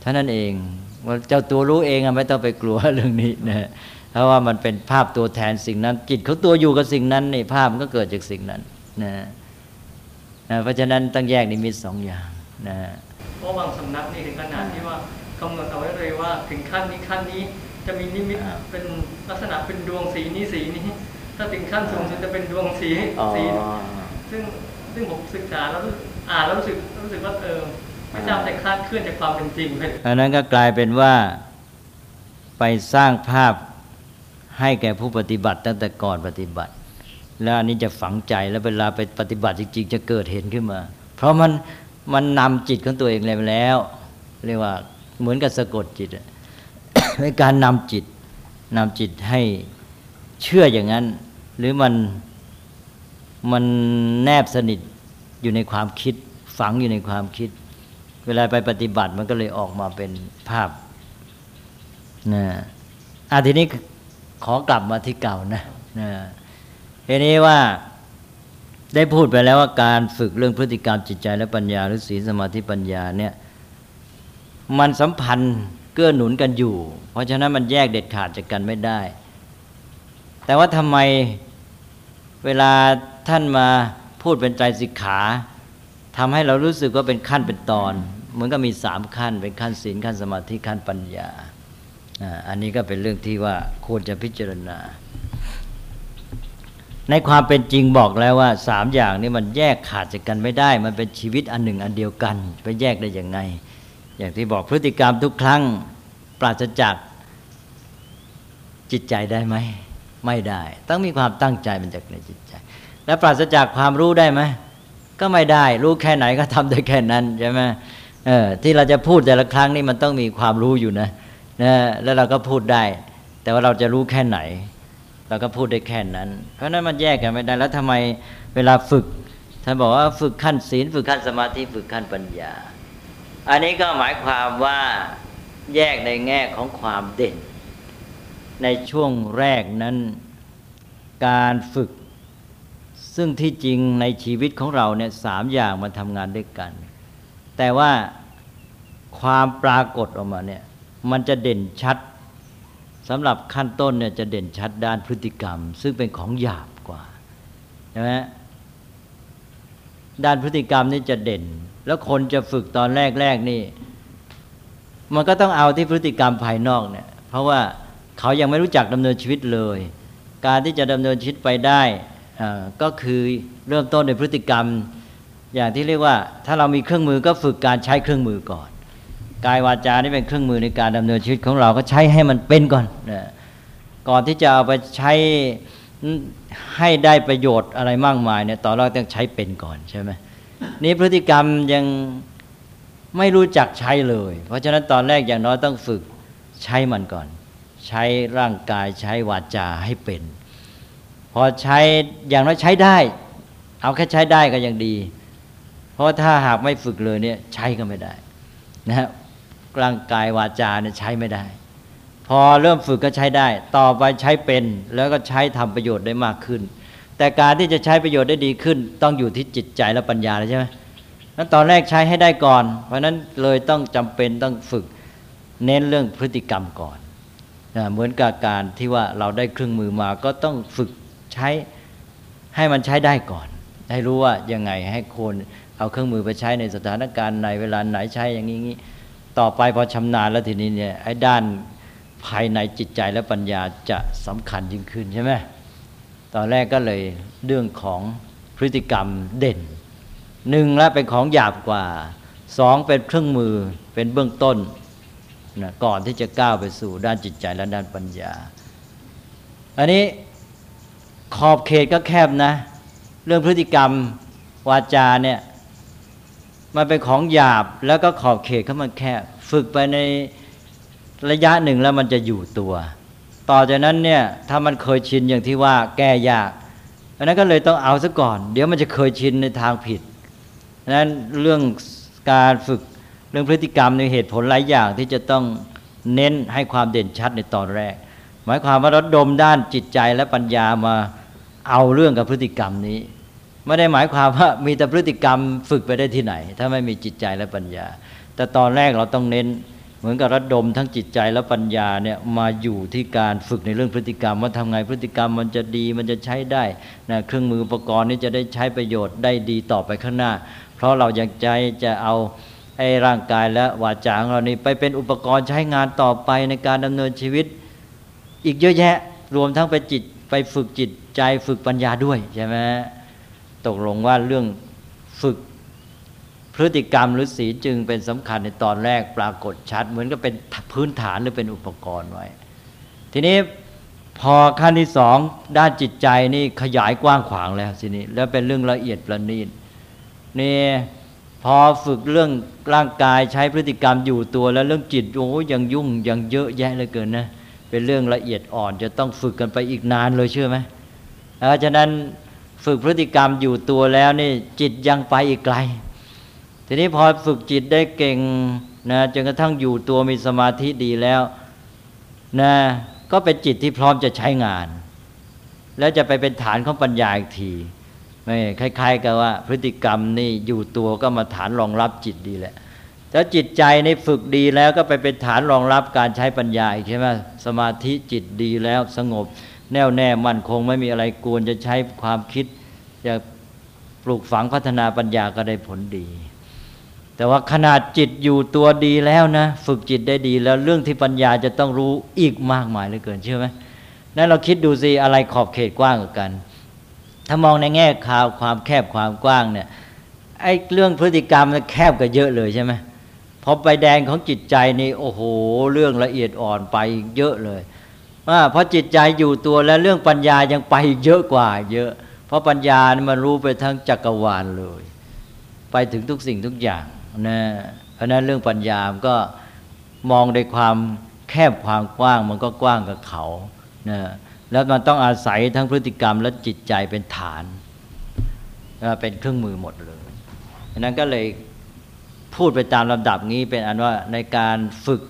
เท่านั้นเองว่าเจ้าตัวรู้เองอะไม่ต้องไปกลัวเรื่องนี้นะเพราะว่ามันเป็นภาพตัวแทนสิ่งนั้น จิตเขาตัวอยู่กับสิ่งนั้นนี่ภาพมันก็เกิดจากสิ่งนั้นนะนะเพราะฉะนั้นต้องแยกนิมิตสองอย่าง นะเพราะบางสำนักนี่ถึงขนาดที่ว่ากำหนดเอาไว้เลยว่าถึงขั้นนี้ขั้นนี้จะมีนิมิตเป็นลักษณะเป็นดวงสีนี้สีนี้ ถ้าถึงขั้นสูงสุดจะเป็นดวงสีสีซึ่งซึ่งผมศึกษาแล้วรู้อ่านแล้วรู้สึกรู้สึกว่าเออไม่ทราบแต่คลาดเคลื่อนจากความเป็นจริงเลยอันนั้นก็กลายเป็นว่าไปสร้างภาพให้แก่ผู้ปฏิบัติตั้งแต่ก่อนปฏิบัติ แล้วอันนี้จะฝังใจแล้วเวลาไปปฏิบัติจริง ๆ จะเกิดเห็นขึ้นมา เพราะมัน มันนำจิตของตัวเองเลแล้ว เรียกว่าเหมือนกับสะกดจิตในการนำจิตนำจิตให้เชื่ออย่างนั้น หรือมันมันแนบสนิทอยู่ในความคิด ฝังอยู่ในความคิด เวลาไปปฏิบัติมันก็เลยออกมาเป็นภาพนะอะทีนี้ขอกลับมาที่เก่านะนะทีนี้ว่า ได้พูดไปแล้วว่าการฝึกเรื่องพฤติกรรมจิตใจและปัญญา หรือศีลสมาธิปัญญาเนี่ยมันสัมพันธ์เกื้อหนุนกันอยู่ เพราะฉะนั้นมันแยกเด็ดขาดจากกันไม่ได้ แต่ว่าทำไมเวลาท่านมาพูดเป็นใจสิกขาทำให้เรารู้สึกว่าเป็นขั้นเป็นตอนเหมือนก็มีสามขั้น เป็นขั้นศีลขั้นสมาธิขั้นปัญญาอ่าอันนี้ก็เป็นเรื่องที่ว่าควรจะพิจารณา ในความเป็นจริงบอกแล้วว่าสามอย่างนี้มันแยกขาดจากกันไม่ได้ มันเป็นชีวิตอันหนึ่งอันเดียวกัน ไปแยกได้ยังไง อย่างที่บอกพฤติกรรมทุกครั้งปราศจากจิตใจได้ไหมไม่ได้ ต้องมีความตั้งใจมันจากในจิตใจ และปราศจากความรู้ได้ไหมก็ไม่ได้ รู้แค่ไหนก็ทำได้แค่นั้นใช่ไหมเออที่เราจะพูดแต่ละครั้งนี่มันต้องมีความรู้อยู่นะนะแล้วเราก็พูดได้ แต่ว่าเราจะรู้แค่ไหน เราก็พูดได้แค่นั้น เพราะฉะนั้นมันแยกกันไม่ได้แล้วทำไมเวลาฝึกท่านบอกว่าฝึกขั้นศีล ฝึกขั้นสมาธิฝึกขั้นปัญญา อันนี้ก็หมายความว่าแยกในแง่ของความเด่น ในช่วงแรกนั้นการฝึก ซึ่งที่จริงในชีวิตของเราเนี่ยสามอย่างมันทำงานด้วยกัน แต่ว่าความปรากฏออกมาเนี่ยมันจะเด่นชัด สำหรับขั้นต้นเนี่ยจะเด่นชัดด้านพฤติกรรม ซึ่งเป็นของหยาบกว่าใช่ไหมด้านพฤติกรรมนี่จะเด่น แล้วคนจะฝึกตอนแรกๆนี่ มันก็ต้องเอาที่พฤติกรรมภายนอกเนี่ย เพราะว่าเขายังไม่รู้จักดำเนินชีวิตเลย การที่จะดำเนินชีวิตไปได้ก็คือเริ่มต้นในพฤติกรรม อย่างที่เรียกว่า ถ้าเรามีเครื่องมือก็ฝึกการใช้เครื่องมือก่อน กายวาจานี่เป็นเครื่องมือในการดำเนินชีวิตของเราก็ใช้ให้มันเป็นก่อนนะก่อนที่จะเอาไปใช้ให้ได้ประโยชน์อะไรมากมายเนี่ยตอนแรกต้องใช้เป็นก่อนใช่ไหมนี่พฤติกรรมยังไม่รู้จักใช้เลย เพราะฉะนั้นตอนแรกอย่างน้อยต้องฝึกใช้มันก่อน ใช้ร่างกายใช้วาจาให้เป็น พอใช้อย่างน้อยใช้ได้ เอาแค่ใช้ได้ก็ยังดี เพราะถ้าหากไม่ฝึกเลยเนี่ยใช้ก็ไม่ได้นะฮะ ร่างกายวาจาเนี่ยใช้ไม่ได้ พอเริ่มฝึกก็ใช้ได้ ต่อไปใช้เป็นแล้วก็ใช้ทำประโยชน์ได้มากขึ้น แต่การที่จะใช้ประโยชน์ได้ดีขึ้น ต้องอยู่ที่จิตใจและปัญญาเลยใช่ไหมนั้นตอนแรกใช้ให้ได้ก่อน เพราะนั้นเลยต้องจำเป็นต้องฝึกเน้นเรื่องพฤติกรรมก่อนนะเหมือนกับการที่ว่าเราได้เครื่องมือมาก็ต้องฝึกใช้ให้มันใช้ได้ก่อน ให้รู้ว่ายังไงให้คนเอาเครื่องมือไปใช้ในสถานการณ์ในเวลาไหนใช้อย่างนี้ ต่อไปพอชำนาญแล้วทีนี้เนี่ยไอ้ด้านภายในจิตใจและปัญญาจะสำคัญยิ่งขึ้นใช่ไหมตอนแรกก็เลยเรื่องของพฤติกรรมเด่นหนึ่งแล้วเป็นของหยาบกว่าสองเป็นเครื่องมือเป็นเบื้องต้นนะก่อนที่จะก้าวไปสู่ด้านจิตใจและด้านปัญญา อันนี้ขอบเขตก็แคบนะ เรื่องพฤติกรรมวาจาเนี่ย มันเป็นของหยาบแล้วก็ขอบเขตเขามันแคบฝึกไปในระยะหนึ่งแล้วมันจะอยู่ตัว ต่อจากนั้นเนี่ยถ้ามันเคยชินอย่างที่ว่าแก้ยากอันนั้นก็เลยต้องเอาซะก่อน เดี๋ยวมันจะเคยชินในทางผิดนั้นเรื่องการฝึกเรื่องพฤติกรรมในเหตุผลหลายอย่างที่จะต้องเน้นให้ความเด่นชัดในตอนแรก หมายความว่าเระดมด้านจิตใจและปัญญามาเอาเรื่องกับพฤติกรรมนี้ ไม่ได้หมายความว่ามีแต่พฤติกรรมฝึกไปได้ที่ไหน ถ้าไม่มีจิตใจและปัญญา แต่ตอนแรกเราต้องเน้น เหมือนกับระดมทั้งจิตใจและปัญญาเนี่ยมาอยู่ที่การฝึกในเรื่องพฤติกรรม ว่าทำไงพฤติกรรมมันจะดีมันจะใช้ได้นะเครื่องมืออุปกรณ์นี้จะได้ใช้ประโยชน์ได้ดีต่อไปข้างหน้า เพราะเราอยากใจจะเอาไอ้ร่างกายและวาจาของเรานี่ไปเป็นอุปกรณ์ใช้งานต่อไปในการดำเนินชีวิต อีกเยอะแยะรวมทั้งไปจิตไปฝึกจิตใจฝึกปัญญาด้วยใช่ไหม ตกลงว่าเรื่องฝึกพฤติกรรมหรือศีลจึงเป็นสำคัญในตอนแรกปรากฏชัด เหมือนกับเป็นพื้นฐานหรือเป็นอุปกรณ์ไว้ ทีนี้พอขั้นที่สองด้านจิตใจนี่ขยายกว้างขวางแล้วทีนี้ แล้วเป็นเรื่องละเอียดประณีตนี่พอฝึกเรื่องร่างกายใช้พฤติกรรมอยู่ตัวแล้วเรื่องจิตโอ้ยังยุ่งยังเยอะแยะเลยเกินนะเป็นเรื่องละเอียดอ่อนจะต้องฝึกกันไปอีกนานเลยเชื่อไหมเพราะฉะนั้น ฝึกพฤติกรรมอยู่ตัวแล้วนี่จิตยังไปอีกไกล ทีนี้พอฝึกจิตได้เก่งนะจนกระทั่งอยู่ตัวมีสมาธิดีแล้วนะก็เป็นจิตที่พร้อมจะใช้งาน แล้วจะไปเป็นฐานของปัญญาอีกทีไม่คล้าย ๆ กับว่าพฤติกรรมนี่อยู่ตัวก็มาฐานรองรับจิตดีแหละแล้วจิตใจในฝึกดีแล้วก็ไปเป็นฐานรองรับการใช้ปัญญาใช่ไหมสมาธิจิตดีแล้วสงบ แน่วแน่มั่นคงไม่มีอะไรกวนจะใช้ความคิด จะปลูกฝังพัฒนาปัญญาก็ได้ผลดี แต่ว่าขนาดจิตอยู่ตัวดีแล้วนะ ฝึกจิตได้ดีแล้วเรื่องที่ปัญญาจะต้องรู้อีกมากมายเหลือเกินเชื่อไหมนั้นเราคิดดูสิอะไรขอบเขตกว้างกัน ถ้ามองในแง่ข่าวความแคบความกว้างเนี่ยไอ้เรื่องพฤติกรรมแคบก็เยอะเลยใช่ไหมพอไปแดนของจิตใจนี่โอ้โห เรื่องละเอียดอ่อนไปเยอะเลย เพราะจิตใจอยู่ตัวแล้วเรื่องปัญญายังไปเยอะกว่า เยอะ เพราะปัญญามันรู้ไปทั้งจักรวาลเลย ไปถึงทุกสิ่งทุกอย่างนะเพราะนั้นเรื่องปัญญาก็มองในความแคบความกว้างมันก็กว้างกับเขานะแล้วมันต้องอาศัยทั้งพฤติกรรมและจิตใจเป็นฐาน เป็นเครื่องมือหมดเลยนั้นก็เลยพูดไปตามลำดับนี้เป็นอันว่าในการฝึก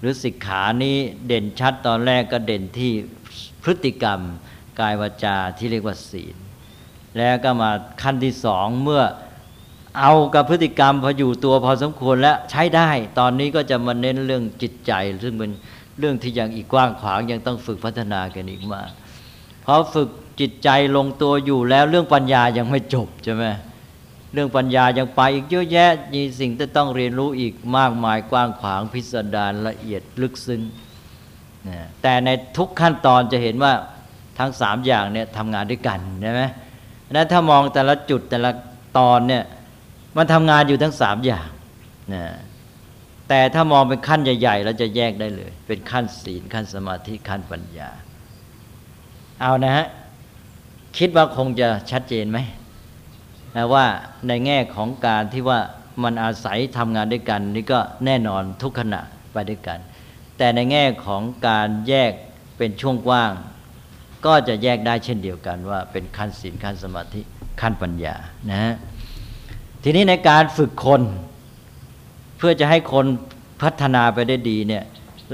หรือสิกขานี้เด่นชัดตอนแรกก็เด่นที่พฤติกรรมกายวาจาที่เรียกว่าศีล แล้วก็มาขั้นที่สองเมื่อเอากับพฤติกรรมพออยู่ตัวพอสมควรแล้วใช้ได้ ตอนนี้ก็จะมาเน้นเรื่องจิตใจ ซึ่งเป็นเรื่องที่ยังอีกกว้างขวางยังต้องฝึกพัฒนากันอีกมากพอฝึกจิตใจลงตัวอยู่แล้วเรื่องปัญญายังไม่จบใช่ไหม เรื่องปัญญายังไปอีกเยอะแยะมีสิ่งที่ต้องเรียนรู้อีกมากมายกว้างขวางพิสดารละเอียดลึกซึ้งแต่ในทุกขั้นตอนจะเห็นว่าทั้งสามอย่างเนี่ยทำงานด้วยกันใช่ไหมนั้นถ้ามองแต่ละจุดแต่ละตอนเนี่ยมันทำงานอยู่ทั้งสามอย่างนะแต่ถ้ามองเป็นขั้นใหญ่ๆเราจะแยกได้เลย เป็นขั้นศีลขั้นสมาธิขั้นปัญญา เอานะฮะคิดว่าคงจะชัดเจนไหม ว่าในแง่ของการที่ว่ามันอาศัยทำงานด้วยกัน นี่ก็แน่นอนทุกขณะไปด้วยกัน แต่ในแง่ของการแยกเป็นช่วงกว้าง ก็จะแยกได้เช่นเดียวกันว่าเป็นขั้นศีลขั้นสมาธิขั้นปัญญานะฮะทีนี้ในการฝึกคน เพื่อจะให้คนพัฒนาไปได้ดีเนี่ย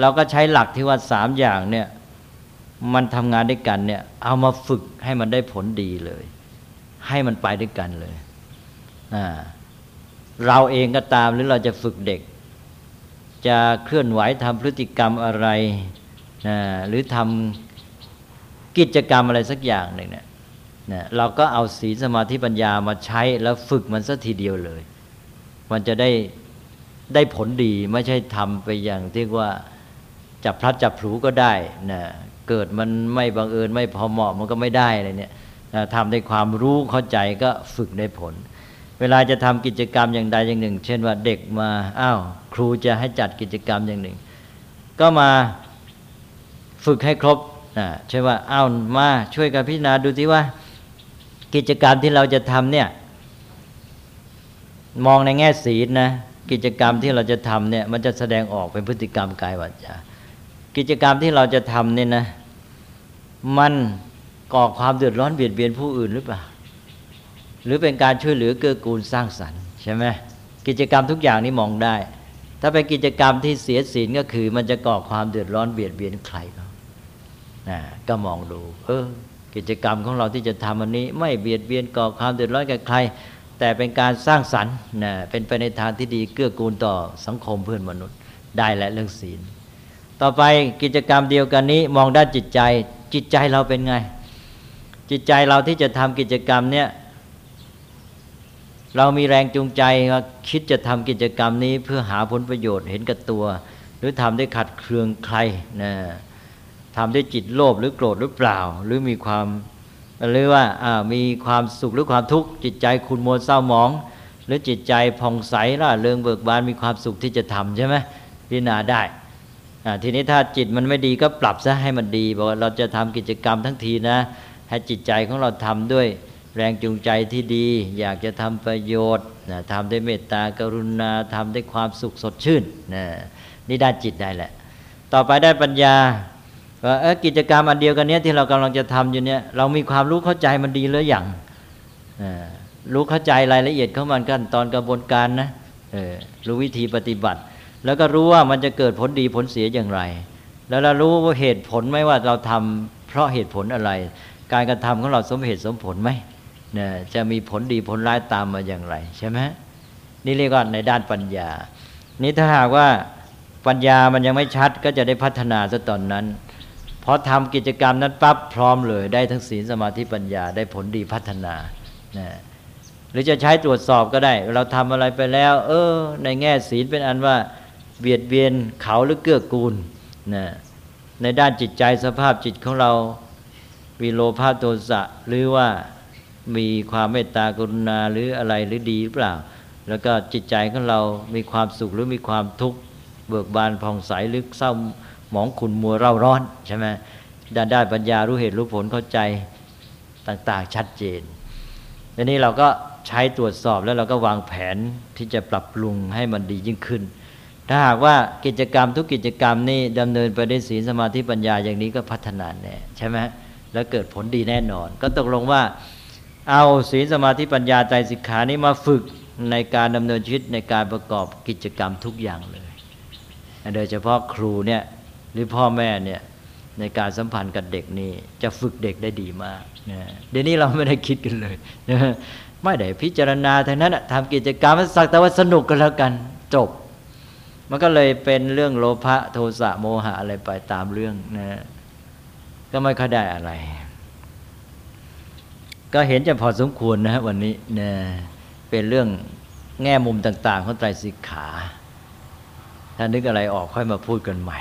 เราก็ใช้หลักที่ว่าสามอย่างเนี่ยมันทำงานด้วยกันเนี่ยเอามาฝึกให้มันได้ผลดีเลย ให้มันไปด้วยกันเลย เราเองก็ตามหรือเราจะฝึกเด็ก จะเคลื่อนไหวทำพฤติกรรมอะไร หรือทำกิจกรรมอะไรสักอย่างหนึ่งเนี่ยเราก็เอาศีลสมาธิปัญญามาใช้แล้วฝึกมันสักทีเดียวเลย มันจะได้ได้ผลดีไม่ใช่ทำไปอย่างที่ว่าจับพลัดจับผลูก็ได้นะเกิดมันไม่บังเอิญไม่พอเหมาะมันก็ไม่ได้อะไรเนี่ย ทำด้วยความรู้เข้าใจก็ฝึกได้ผล เวลาจะทำกิจกรรมอย่างใดอย่างหนึ่ง เช่นว่าเด็กมาอ้าวครูจะให้จัดกิจกรรมอย่างหนึ่ง ก็มาฝึกให้ครบนะใช่ว่าอ้าวมาช่วยกันพิจารณาดูสิว่า กิจกรรมที่เราจะทำเนี่ยมองในแง่ศีลนะกิจกรรมที่เราจะทำเนี่ยมันจะแสดงออกเป็นพฤติกรรมกายวาจากิจกรรมที่เราจะทำเนี่ยนะ มัน ก่อความเดือดร้อนเบียดเบียนผู้อื่นหรือเปล่า หรือเป็นการช่วยเหลือเกื้อกูลสร้างสรรค์ใช่ไหมกิจกรรมทุกอย่างนี้มองได้ ถ้าเป็นกิจกรรมที่เสียศีลก็คือ มันจะก่อความเดือดร้อนเบียดเบียนใครเขานะก็มองดู เออ กิจกรรมของเราที่จะทำอันนี้ ไม่เบียดเบียนก่อความเดือดร้อนแก่ใคร แต่เป็นการสร้างสรรค์นะเป็นไปในทางที่ดีเกื้อกูลต่อสังคมเพื่อนมนุษย์ ได้และเรื่องศีล ต่อไปกิจกรรมเดียวกันนี้มองด้านจิตใจ จิตใจเราเป็นไง จิตใจเราที่จะทำกิจกรรมเนี่ยเรามีแรงจูงใจว่าคิดจะทำกิจกรรมนี้เพื่อหาผลประโยชน์เห็นกับตัว หรือทำได้ขัดเคืองใครนะทำด้วยจิตโลภหรือโกรธหรือเปล่า หรือมีความหรือว่ามีความสุขหรือความทุกข์จิตใจคุณมัวเศร้าหมอง หรือจิตใจผ่องใสร่าเริงเบิกบานมีความสุขที่จะทำใช่ไหมพิจารณาได้ทีนี้ถ้าจิตมันไม่ดีก็ปรับซะให้มันดีบอกว่าเราจะทำกิจกรรมทั้งทีนะ ให้จิตใจของเราทำด้วยแรงจูงใจที่ดี อยากจะทำประโยชน์นะทำด้วยเมตตากรุณาทำด้วยความสุขสดชื่นนะนี่ได้จิตได้แหละ ต่อไปได้ปัญญาว่าเออกิจกรรมอันเดียวกันเนี้ยที่เรากำลังจะทำอยู่เนี้ยเรามีความรู้เข้าใจมันดีหรืออยังรู้เข้าใจรายละเอียดของมันกันตอนกระบวนการนะรู้วิธีปฏิบัติ แล้วก็รู้ว่ามันจะเกิดผลดีผลเสียอย่างไร แล้วเรารู้ว่าเหตุผลไหมว่าเราทำเพราะเหตุผลอะไร การกระทำของเราสมเหตุสมผลไหมเนี่ยจะมีผลดีผลร้ายตามมาอย่างไรใช่ไหมนี่เรียกว่าในด้านปัญญา นี่ถ้าหากว่าปัญญามันยังไม่ชัดก็จะได้พัฒนาซะตอนนั้นพอทำกิจกรรมนั้นปั๊บพร้อมเลยได้ทั้งศีลสมาธิปัญญาได้ผลดีพัฒนานะหรือจะใช้ตรวจสอบก็ได้ เราทำอะไรไปแล้ว เออ ในแง่ศีลเป็นอันว่าเบียดเบียนเขาหรือเกื้อกูลนะในด้านจิตใจสภาพจิตของเรา วิโลภาโทสะหรือว่ามีความเมตตากรุณาหรืออะไรหรือดีหรือเปล่า แล้วก็จิตใจของเรามีความสุขหรือมีความทุกข์เบิกบานผ่องใสหรือเศร้าหมองขุ่นมัวเร่าร้อนใช่ไหมด้านได้ปัญญารู้เหตุรู้ผลเข้าใจต่างๆ ชัดเจนทีนี้เราก็ใช้ตรวจสอบแล้วเราก็วางแผนที่จะปรับปรุงให้มันดียิ่งขึ้น ถ้าหากว่ากิจกรรมทุกกิจกรรมนี่ดำเนินไปได้วยศีลสมาธิปัญญาอย่างนี้ก็พัฒนาแน่ใช่ไหม แล้วเกิดผลดีแน่นอน ก็ตกลงว่า เอาศีลสมาธิปัญญาใจสิกขานี้มาฝึกในการดำเนินชีวิตในการประกอบกิจกรรมทุกอย่างเลย โดยเฉพาะครูเนี่ยหรือพ่อแม่เนี่ยในการสัมพันธ์กับเด็กนี่จะฝึกเด็กได้ดีมากนะเดี๋ยวนี้เราไม่ได้คิดกันเลยไม่ได้พิจารณาทางนั้นทำกิจกรรมสักแต่ว่าสนุกกันแล้วกันจบ มันก็เลยเป็นเรื่องโลภะโทสะโมหะอะไรไปตามเรื่องนะ ก็ไม่ค่อยได้อะไร ก็เห็นจะพอสมควรนะฮะวันนี้นะเป็นเรื่องแง่มุมต่าง ๆ ของไตรสิกขา ถ้านึกอะไรออกค่อยมาพูดกันใหม่